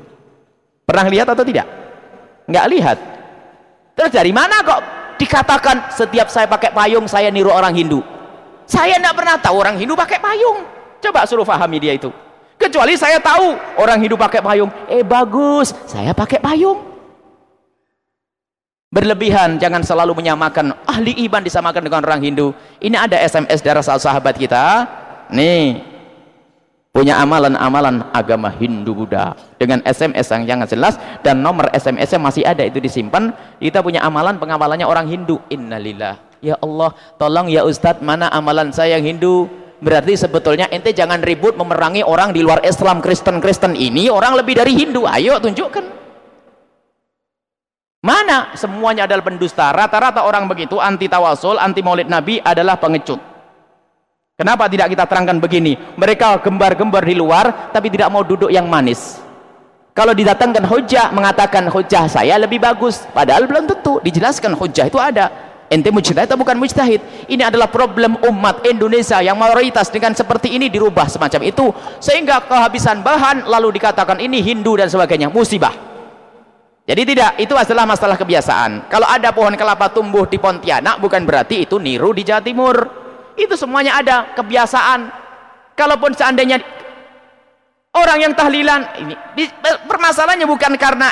Pernah lihat atau tidak? Nggak lihat. Terus dari mana kok dikatakan setiap saya pakai payung saya niru orang Hindu? Saya tidak pernah tahu orang Hindu pakai payung. Coba suruh pahami dia itu kecuali saya tahu orang hidup pakai payung. Eh bagus saya pakai payung. Berlebihan jangan selalu menyamakan ahli iman disamakan dengan orang Hindu. Ini ada SMS dari sahabat kita. Nih punya amalan-amalan agama Hindu Buddha. Dengan SMS yang jangan jelas dan nomor SMS nya masih ada itu disimpan kita punya amalan pengamalannya orang Hindu. Innalillah. Ya Allah tolong ya Ustadz mana amalan saya yang Hindu berarti sebetulnya ente jangan ribut memerangi orang di luar Islam Kristen-Kristen ini. Orang lebih dari Hindu. Ayo tunjukkan. Mana? Semuanya adalah pendusta. Rata-rata orang begitu anti tawasul anti maulid nabi adalah pengecut. Kenapa tidak kita terangkan begini? Mereka gembar-gembar di luar tapi tidak mau duduk yang manis. Kalau didatangkan hujah mengatakan hujah saya lebih bagus. Padahal belum tentu dijelaskan hujah itu ada ente mujtahid atau bukan mujtahid? Ini adalah problem umat Indonesia yang mayoritas dengan seperti ini dirubah semacam itu sehingga kehabisan bahan lalu dikatakan ini Hindu dan sebagainya musibah. Jadi tidak itu adalah masalah kebiasaan. Kalau ada pohon kelapa tumbuh di Pontianak bukan berarti itu niru di Jawa Timur. Itu semuanya ada kebiasaan. Kalaupun seandainya orang yang tahlilan ini permasalahannya bukan karena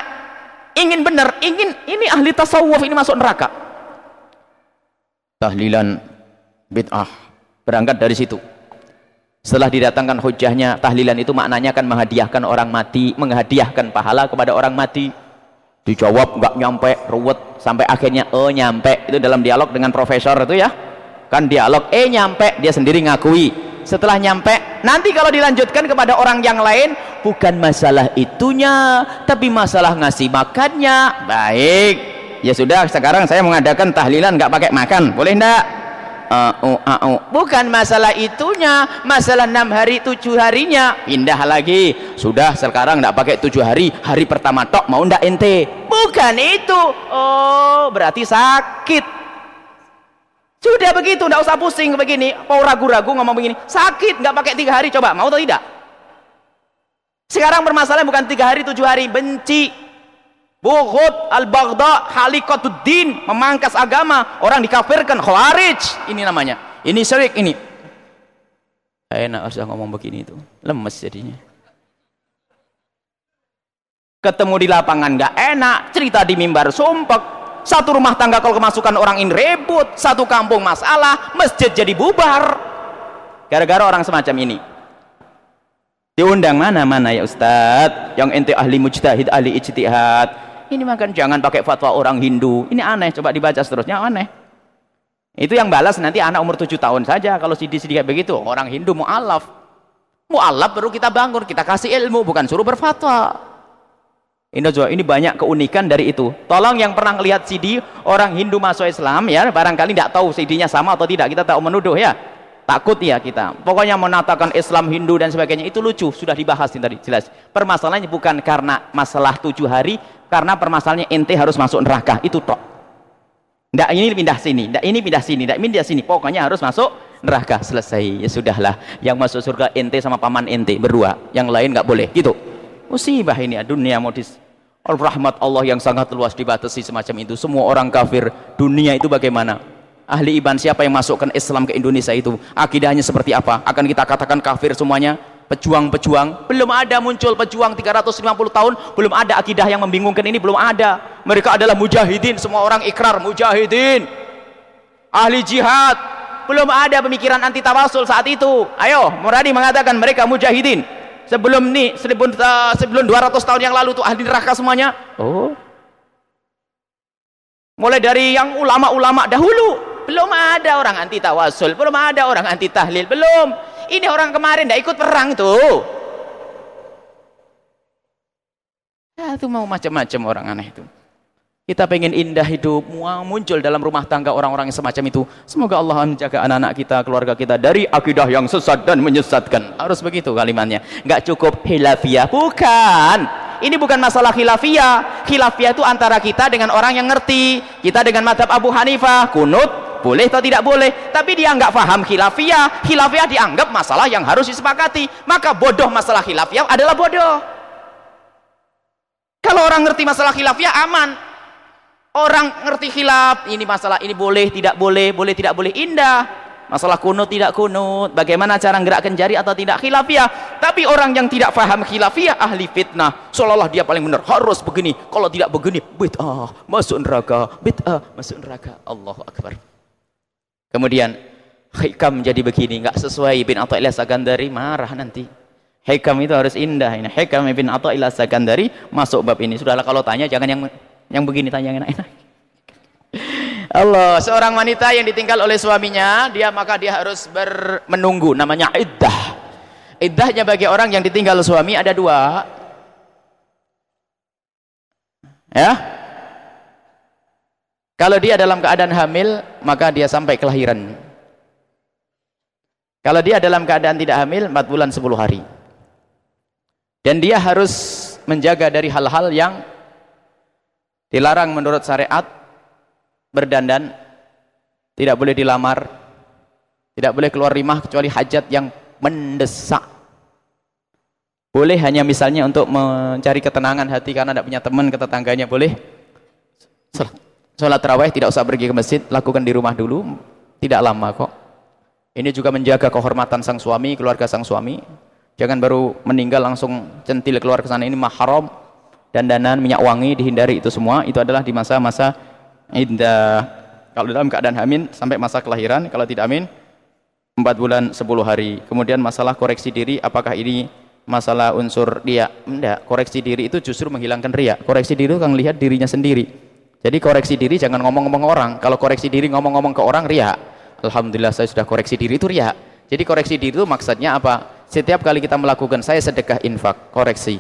ingin benar ingin ini ahli tasawuf ini masuk neraka tahlilan bid'ah. Berangkat dari situ. Setelah didatangkan hujahnya tahlilan itu maknanya kan menghadiahkan orang mati menghadiahkan pahala kepada orang mati. Dijawab nggak nyampe ruwet. Sampai akhirnya oh nyampe. Itu dalam dialog dengan profesor itu ya. Kan dialog eh nyampe. Dia sendiri ngakui. Setelah nyampe nanti kalau dilanjutkan kepada orang yang lain bukan masalah itunya tapi masalah ngasih makannya. Baik ya sudah sekarang saya mengadakan tahlilan nggak pakai makan boleh enggak uh, uh, uh, uh. bukan masalah itunya masalah enam hari tujuh harinya pindah lagi sudah sekarang nggak pakai tujuh hari hari pertama tok mau ndak ente bukan itu oh berarti sakit Sudah begitu, tidak usah pusing begini. Mau ragu-ragu ngomong begini. Sakit, nggak pakai tiga hari coba. Mau atau tidak? Sekarang permasalahan bukan tiga hari, tujuh hari. Benci. Bughud al-baghdha halikotuddin. Memangkas agama. Orang dikafirkan. Khawarij. Ini namanya. Ini syirik ini. Enak harus ngomong begini itu. Lemes jadinya. Ketemu di lapangan nggak enak. Cerita di mimbar sumpek satu rumah tangga kalau kemasukan orang ini ribut satu kampung masalah masjid jadi bubar gara-gara orang semacam ini diundang mana-mana ya Ustadz yang ente ahli mujtahid ahli ijtihad ini makan jangan pakai fatwa orang Hindu ini aneh coba dibaca seterusnya aneh itu yang balas nanti anak umur tujuh tahun saja kalau sidik-sidik begitu orang Hindu mu'alaf mu'alaf baru kita bangun kita kasih ilmu bukan suruh berfatwa ini juga ini banyak keunikan dari itu. Tolong yang pernah lihat CD orang Hindu masuk Islam ya, barangkali tidak tahu CD-nya sama atau tidak. Kita tahu menuduh ya. Takut ya kita. Pokoknya menatakan Islam Hindu dan sebagainya itu lucu, sudah dibahas tadi jelas. Permasalahannya bukan karena masalah tujuh hari, karena permasalahannya ente harus masuk neraka. Itu tok. Tidak ini pindah sini, tidak ini pindah sini, tidak ini pindah sini. Pokoknya harus masuk neraka. Selesai. Ya sudahlah. Yang masuk surga ente sama paman ente berdua. Yang lain nggak boleh. Gitu musibah ini dunia modis rahmat Allah yang sangat luas dibatasi semacam itu semua orang kafir dunia itu bagaimana ahli iban siapa yang masukkan Islam ke Indonesia itu? Akidahnya seperti apa? Akan kita katakan kafir semuanya? Pejuang-pejuang? Belum ada muncul pejuang 350 tahun. Belum ada akidah yang membingungkan ini. Belum ada. Mereka adalah mujahidin. Semua orang ikrar mujahidin. Ahli jihad. Belum ada pemikiran anti tawasul saat itu. Ayo Muradi mengatakan mereka mujahidin. Sebelum nih sebelum uh, sebelum 200 tahun yang lalu tuh ahli neraka semuanya. Oh. Mulai dari yang ulama-ulama dahulu belum ada orang anti tawasul belum ada orang anti tahlil belum ini orang kemarin tidak ikut perang tuh ya itu mau macam-macam orang aneh itu kita pengen indah hidup, muncul dalam rumah tangga orang-orang yang semacam itu. Semoga Allah menjaga anak-anak kita, keluarga kita dari akidah yang sesat dan menyesatkan. Harus begitu kalimatnya. Enggak cukup hilafiyah. Bukan. Ini bukan masalah khilafiyah. Khilafiyah itu antara kita dengan orang yang ngerti. Kita dengan madhab Abu Hanifah. Kunut boleh atau tidak boleh. Tapi dia enggak paham khilafiyah. Khilafiyah dianggap masalah yang harus disepakati. Maka bodoh masalah khilafiyah adalah bodoh. Kalau orang ngerti masalah khilafiyah aman orang ngerti khilaf ini masalah ini boleh tidak boleh boleh tidak boleh indah masalah kunut tidak kunut bagaimana cara gerakkan jari atau tidak khilafiyah tapi orang yang tidak faham khilafiyah ahli fitnah seolah-olah dia paling benar harus begini kalau tidak begini bid'ah masuk neraka bid'ah masuk neraka Allahu Akbar kemudian hikam jadi begini nggak sesuai bin Athaillah Sagandari marah nanti hikam itu harus indah ini hikam bin Athaillah Sagandari masuk bab ini sudahlah kalau tanya jangan yang yang begini tanya yang enak-enak. Allah, seorang wanita yang ditinggal oleh suaminya, dia maka dia harus ber, menunggu namanya iddah. Iddahnya bagi orang yang ditinggal suami ada dua. Ya. Kalau dia dalam keadaan hamil, maka dia sampai kelahiran. Kalau dia dalam keadaan tidak hamil, 4 bulan 10 hari. Dan dia harus menjaga dari hal-hal yang dilarang menurut syariat berdandan tidak boleh dilamar tidak boleh keluar rumah kecuali hajat yang mendesak boleh hanya misalnya untuk mencari ketenangan hati karena tidak punya teman ke tetangganya boleh sholat terawih tidak usah pergi ke masjid lakukan di rumah dulu. Tidak lama kok. Ini juga menjaga kehormatan sang suami keluarga sang suami. Jangan baru meninggal langsung centil keluar ke sana. Ini mahram dandanan minyak wangi dihindari itu semua. Itu adalah di masa-masa indah. Kalau dalam keadaan hamil sampai masa kelahiran kalau tidak amin 4 bulan 10 hari. Kemudian masalah koreksi diri apakah ini masalah unsur dia enggak. Koreksi diri itu justru menghilangkan ria koreksi diri itu kan lihat dirinya sendiri jadi koreksi diri jangan ngomong-ngomong orang. Kalau koreksi diri ngomong-ngomong ke orang ria Alhamdulillah saya sudah koreksi diri itu ria jadi koreksi diri itu maksudnya apa? Setiap kali kita melakukan saya sedekah infak koreksi.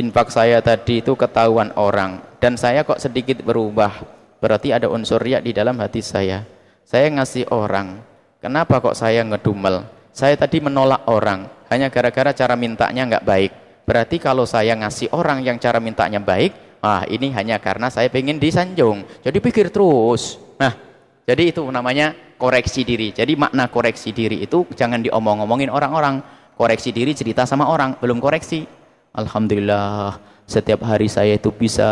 Infak saya tadi itu ketahuan orang. Dan saya kok sedikit berubah. Berarti ada unsur riak di dalam hati saya. Saya ngasih orang. Kenapa kok saya ngedumel? Saya tadi menolak orang. Hanya gara-gara cara mintanya nggak baik. Berarti kalau saya ngasih orang yang cara mintanya baik ah ini hanya karena saya pengen disanjung jadi pikir terus nah jadi itu namanya koreksi diri. Jadi makna koreksi diri itu jangan diomong-omongin orang-orang. Koreksi diri cerita sama orang, belum koreksi. Alhamdulillah, setiap hari saya itu bisa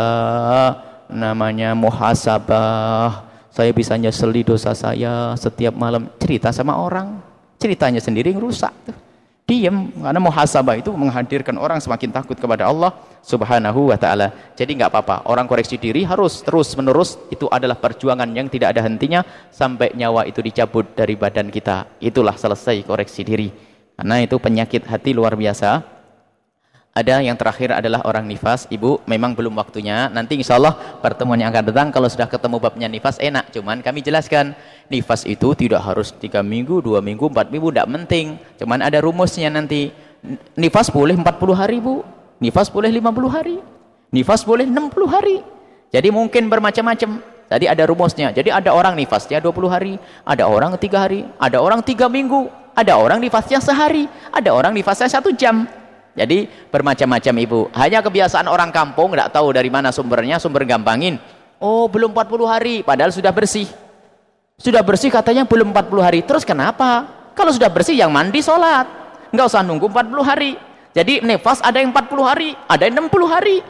namanya muhasabah. Saya bisa nyeseli dosa saya setiap malam cerita sama orang. Ceritanya sendiri rusak tuh diam karena muhasabah itu menghadirkan orang semakin takut kepada Allah Subhanahu wa taala. Jadi nggak apa-apa, orang koreksi diri harus terus-menerus itu adalah perjuangan yang tidak ada hentinya sampai nyawa itu dicabut dari badan kita. Itulah selesai koreksi diri. Karena itu penyakit hati luar biasa ada yang terakhir adalah orang nifas. Ibu, memang belum waktunya. Nanti insya Allah pertemuan yang akan datang kalau sudah ketemu babnya nifas enak. Cuman kami jelaskan, nifas itu tidak harus tiga minggu, dua minggu, empat minggu, tidak penting. Cuman ada rumusnya nanti. Nifas boleh 40 hari, Bu. Nifas boleh 50 hari. Nifas boleh 60 hari. Jadi mungkin bermacam-macam. Tadi ada rumusnya. Jadi ada orang nifasnya 20 hari, ada orang tiga hari, ada orang tiga minggu, ada orang nifasnya sehari, ada orang nifasnya satu jam. Jadi bermacam-macam ibu. Hanya kebiasaan orang kampung, tidak tahu dari mana sumbernya, sumber gampangin. Oh belum 40 hari, padahal sudah bersih. Sudah bersih katanya belum 40 hari. Terus kenapa? Kalau sudah bersih yang mandi sholat. Enggak usah nunggu 40 hari. Jadi nefas ada yang 40 hari, ada yang 60 hari.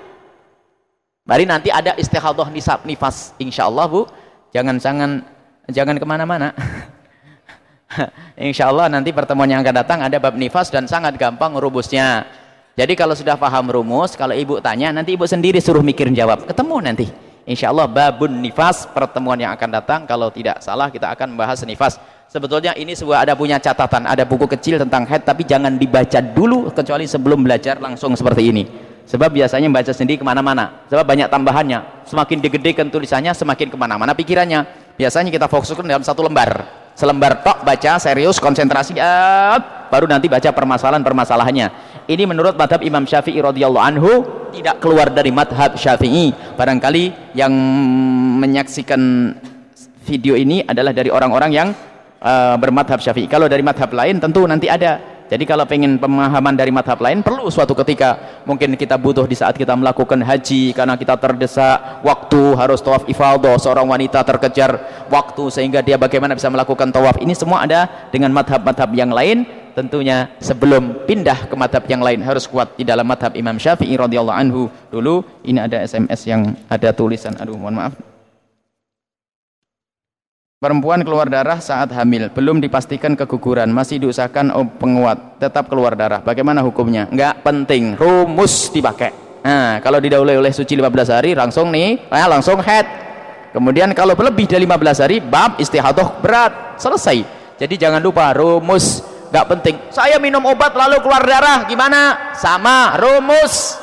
Mari nanti ada istihadah nisab nifas. Insya Allah bu. Jangan jangan jangan ke mana-mana. Insya Allah nanti pertemuan yang akan datang ada bab nifas dan sangat gampang rumusnya. Jadi kalau sudah paham rumus, kalau ibu tanya, nanti ibu sendiri suruh mikirin jawab. Ketemu nanti. Insya Allah babun nifas pertemuan yang akan datang. Kalau tidak salah kita akan membahas nifas. Sebetulnya ini sebuah ada punya catatan, ada buku kecil tentang head, tapi jangan dibaca dulu kecuali sebelum belajar langsung seperti ini. Sebab biasanya baca sendiri ke mana-mana. Sebab banyak tambahannya. Semakin digedekan tulisannya, semakin ke mana-mana pikirannya. Biasanya kita fokuskan dalam satu lembar selembar tok baca serius konsentrasi uh, baru nanti baca permasalahan-permasalahannya ini menurut madhab Imam Syafi'i radhiyallahu anhu tidak keluar dari madhab Syafi'i. Barangkali yang menyaksikan video ini adalah dari orang-orang yang uh, bermadhab Syafi'i. Kalau dari madhab lain tentu nanti ada. Jadi kalau pengen pemahaman dari madhab lain perlu suatu ketika. Mungkin kita butuh di saat kita melakukan haji karena kita terdesak waktu harus tawaf ifadah seorang wanita terkejar waktu sehingga dia bagaimana bisa melakukan tawaf. Ini semua ada dengan madhab-madhab yang lain tentunya sebelum pindah ke madhab yang lain harus kuat di dalam madhab Imam Syafi'i radhiyallahu anhu dulu ini ada SMS yang ada tulisan aduh mohon maaf Perempuan keluar darah saat hamil, belum dipastikan keguguran, masih diusahakan penguat, tetap keluar darah. Bagaimana hukumnya? Enggak penting, rumus dipakai. Nah, kalau didahului oleh suci 15 hari, langsung nih, nah, langsung head. Kemudian kalau lebih dari 15 hari, bab istihadah berat, selesai. Jadi jangan lupa rumus, enggak penting. Saya minum obat lalu keluar darah, gimana? Sama, rumus.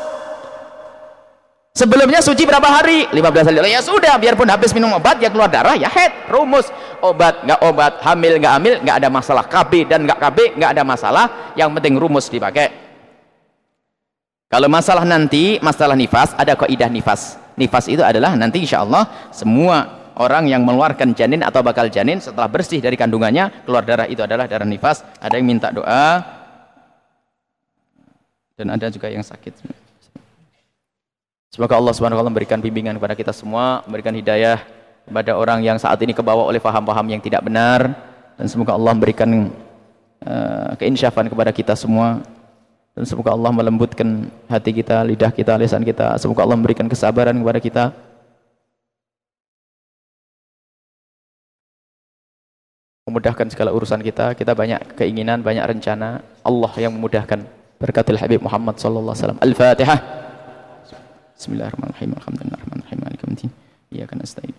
Sebelumnya suci berapa hari? 15 hari. Ya sudah, biarpun habis minum obat ya keluar darah ya head. Rumus obat nggak obat, hamil nggak hamil nggak ada masalah. KB dan nggak KB nggak ada masalah. Yang penting rumus dipakai. Kalau masalah nanti, masalah nifas, ada kaidah nifas. Nifas itu adalah nanti insya Allah semua orang yang mengeluarkan janin atau bakal janin setelah bersih dari kandungannya keluar darah itu adalah darah nifas. Ada yang minta doa dan ada juga yang sakit. Semoga Allah taala memberikan bimbingan kepada kita semua, memberikan hidayah kepada orang yang saat ini kebawa oleh paham-paham yang tidak benar dan semoga Allah memberikan uh, keinsyafan kepada kita semua dan semoga Allah melembutkan hati kita, lidah kita, lisan kita. Semoga Allah memberikan kesabaran kepada kita. Memudahkan segala urusan kita. Kita banyak keinginan, banyak rencana. Allah yang memudahkan. Berkatil Habib Muhammad sallallahu alaihi wasallam. Al-Fatihah. Bismillahirrahmanirrahim. Alhamdulillahirrahmanirrahim. Malik yaumiddin. Iyyaka nasta'in.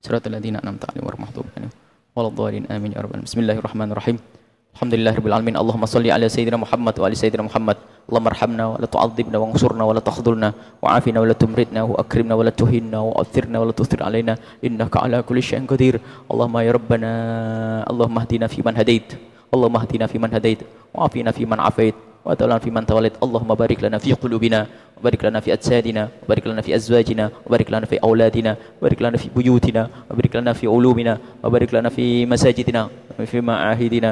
Siratal ladzina an'amta 'alaihim ghairil maghdubi 'alaihim waladdallin. Amin ya rabbal Bismillahirrahmanirrahim. Alhamdulillahirabbil alamin. Allahumma shalli ala sayyidina Muhammad wa ali sayyidina Muhammad. Allahumma arhamna wa la tu'adzibna wa ansurna wa la takhdhulna wa afina wa la tumritna wa akrimna wa la tuhinna wa athirna wa la tuthir alaina innaka ala kulli syai'in qadir. Allahumma ya rabbana Allahumma hdina fi man hadait. Allahumma hdina fi man hadait wa afina fi man afait. وتولنا في من توليت اللهم بارك لنا في قلوبنا وبارك لنا في أجسادنا وبارك لنا في أزواجنا وبارك لنا في أولادنا وبارك لنا في بيوتنا وبارك لنا في علومنا وبارك لنا في مساجدنا وفي معاهدنا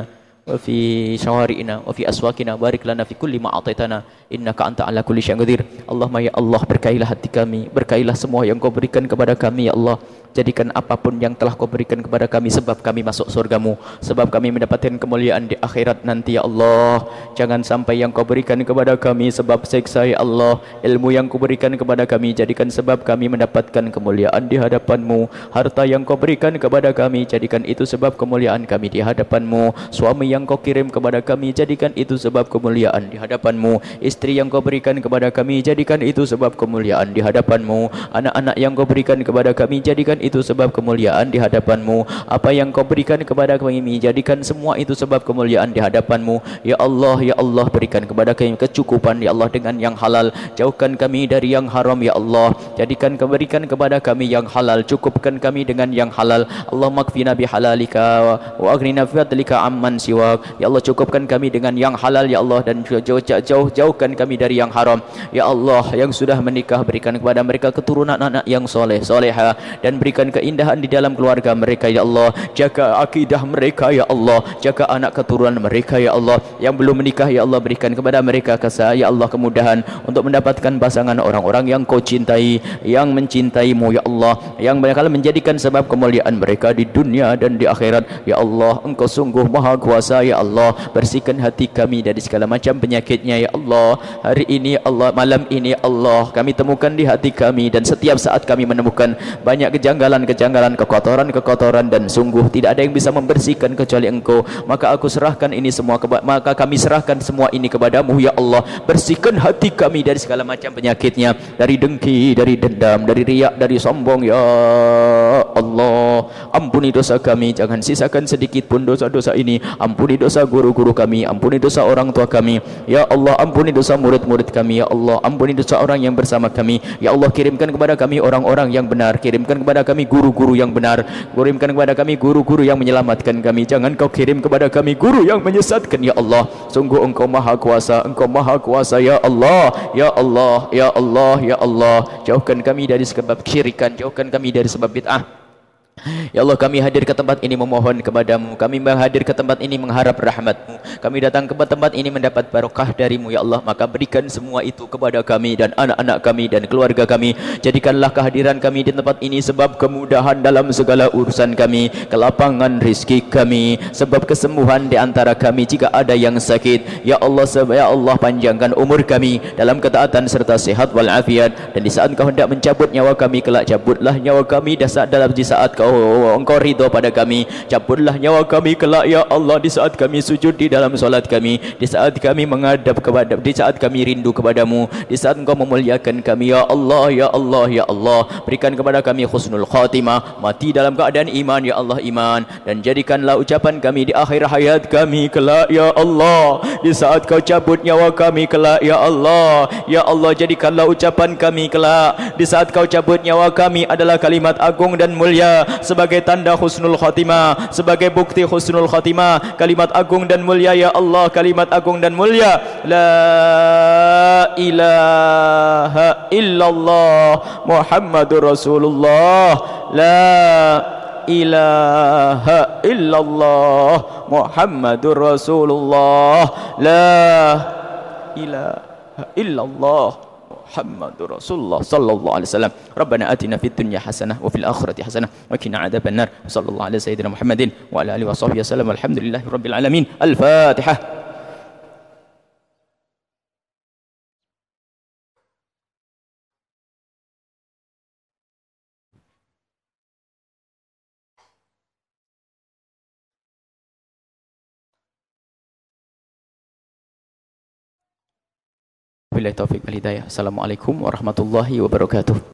وفي شوارعنا وفي أسواقنا بارك لنا في كل ما أعطيتنا إنك أنت على كل شيء قدير اللهم يا Allah berkailah hati kami berkailah semua yang kau berikan kepada kami ya Allah Jadikan apa pun yang telah kau berikan kepada kami sebab kami masuk surgamu. Sebab kami mendapatkan kemuliaan di akhirat nanti ya Allah. Jangan sampai yang kau berikan kepada kami sebab seksa ya Allah. Ilmu yang kau berikan kepada kami jadikan sebab kami mendapatkan kemuliaan di hadapanmu. Harta yang kau berikan kepada kami jadikan itu sebab kemuliaan kami di hadapanmu. Suami yang kau kirim kepada kami jadikan itu sebab kemuliaan di hadapanmu. Istri yang kau berikan kepada kami jadikan itu sebab kemuliaan di hadapanmu. Anak-anak yang kau berikan kepada kami jadikan itu sebab kemuliaan di hadapanmu. Apa yang kau berikan kepada kami jadikan semua itu sebab kemuliaan di hadapanmu. Ya Allah ya Allah berikan kepada kami kecukupan ya Allah dengan yang halal. Jauhkan kami dari yang haram ya Allah. Jadikan keberikan kepada kami yang halal. Cukupkan kami dengan yang halal. Allah makfina bihalalika wa aghnina fadlika amman siwak. Ya Allah cukupkan kami dengan yang halal ya Allah dan jauh, jauh jauhkan kami dari yang haram. Ya Allah yang sudah menikah berikan kepada mereka keturunan anak yang soleh soleha dan berikan berikan keindahan di dalam keluarga mereka ya Allah. Jaga akidah mereka ya Allah. Jaga anak keturunan mereka ya Allah. Yang belum menikah ya Allah berikan kepada mereka kasih ya Allah kemudahan untuk mendapatkan pasangan orang-orang yang kau cintai yang mencintaimu ya Allah. Yang mereka menjadikan sebab kemuliaan mereka di dunia dan di akhirat. Ya Allah engkau sungguh maha kuasa ya Allah. Bersihkan hati kami dari segala macam penyakitnya ya Allah. Hari ini Allah malam ini Allah kami temukan di hati kami dan setiap saat kami menemukan banyak kejanggalan kejanggalan-kejanggalan, kekotoran-kekotoran dan sungguh tidak ada yang bisa membersihkan kecuali Engkau. Maka aku serahkan ini semua maka kami serahkan semua ini kepadamu ya Allah. Bersihkan hati kami dari segala macam penyakitnya, dari dengki, dari dendam, dari riak, dari sombong ya Allah. Ampuni dosa kami, jangan sisakan sedikit pun dosa-dosa ini. Ampuni dosa guru-guru kami, ampuni dosa orang tua kami. Ya Allah, ampuni dosa murid-murid kami ya Allah. Ampuni dosa orang yang bersama kami. Ya Allah, kirimkan kepada kami orang-orang yang benar, kirimkan kepada kami kami guru-guru yang benar. Kirimkan kepada kami guru-guru yang menyelamatkan kami. Jangan kau kirim kepada kami guru yang menyesatkan ya Allah. Sungguh engkau maha kuasa engkau maha kuasa ya Allah. Ya Allah ya Allah ya Allah. Jauhkan kami dari sebab syirikan jauhkan kami dari sebab bid'ah Ya Allah kami hadir ke tempat ini memohon kepadamu. Kami hadir ke tempat ini mengharap rahmatmu. Kami datang ke tempat ini mendapat barokah darimu Ya Allah. Maka berikan semua itu kepada kami dan anak-anak kami dan keluarga kami. Jadikanlah kehadiran kami di tempat ini Sebab kemudahan dalam segala urusan kami Kelapangan rizki kami Sebab kesembuhan di antara kami jika ada yang sakit. Ya Allah Ya Allah panjangkan umur kami Dalam ketaatan serta sehat walafiat. Dan di saat kau hendak mencabut nyawa kami Kelak cabutlah nyawa kami dalam di saat kau engkau ridho pada kami. Cabutlah nyawa kami kelak ya Allah. Di saat kami sujud di dalam solat kami di saat kami menghadap kepada di saat kami rindu kepadamu di saat engkau memuliakan kami ya Allah ya Allah ya Allah. Berikan kepada kami khusnul khatimah. Mati dalam keadaan iman ya Allah iman. Dan jadikanlah ucapan kami di akhir hayat kami kelak ya Allah. Di saat kau cabut nyawa kami kelak ya Allah. Ya Allah jadikanlah ucapan kami kelak. Di saat kau cabut nyawa kami adalah kalimat agung dan mulia sebagai tanda husnul khatimah sebagai bukti husnul khatimah. Kalimat agung dan mulia ya Allah kalimat agung dan mulia. La ilaha illallah Muhammadur Rasulullah. La ilaha illallah Muhammadur Rasulullah. La ilaha illallah محمد رسول الله صلى الله عليه وسلم. ربنا آتنا في الدنيا حسنة وفي الآخرة حسنة وقنا عذاب النار. وصلى الله على سيدنا محمد وعلى آله وصحبه وسلم. والحمد لله رب العالمين. الفاتحة. Wabillahi taufiq wal hidayah. Assalamualaikum warahmatullahi wabarakatuh.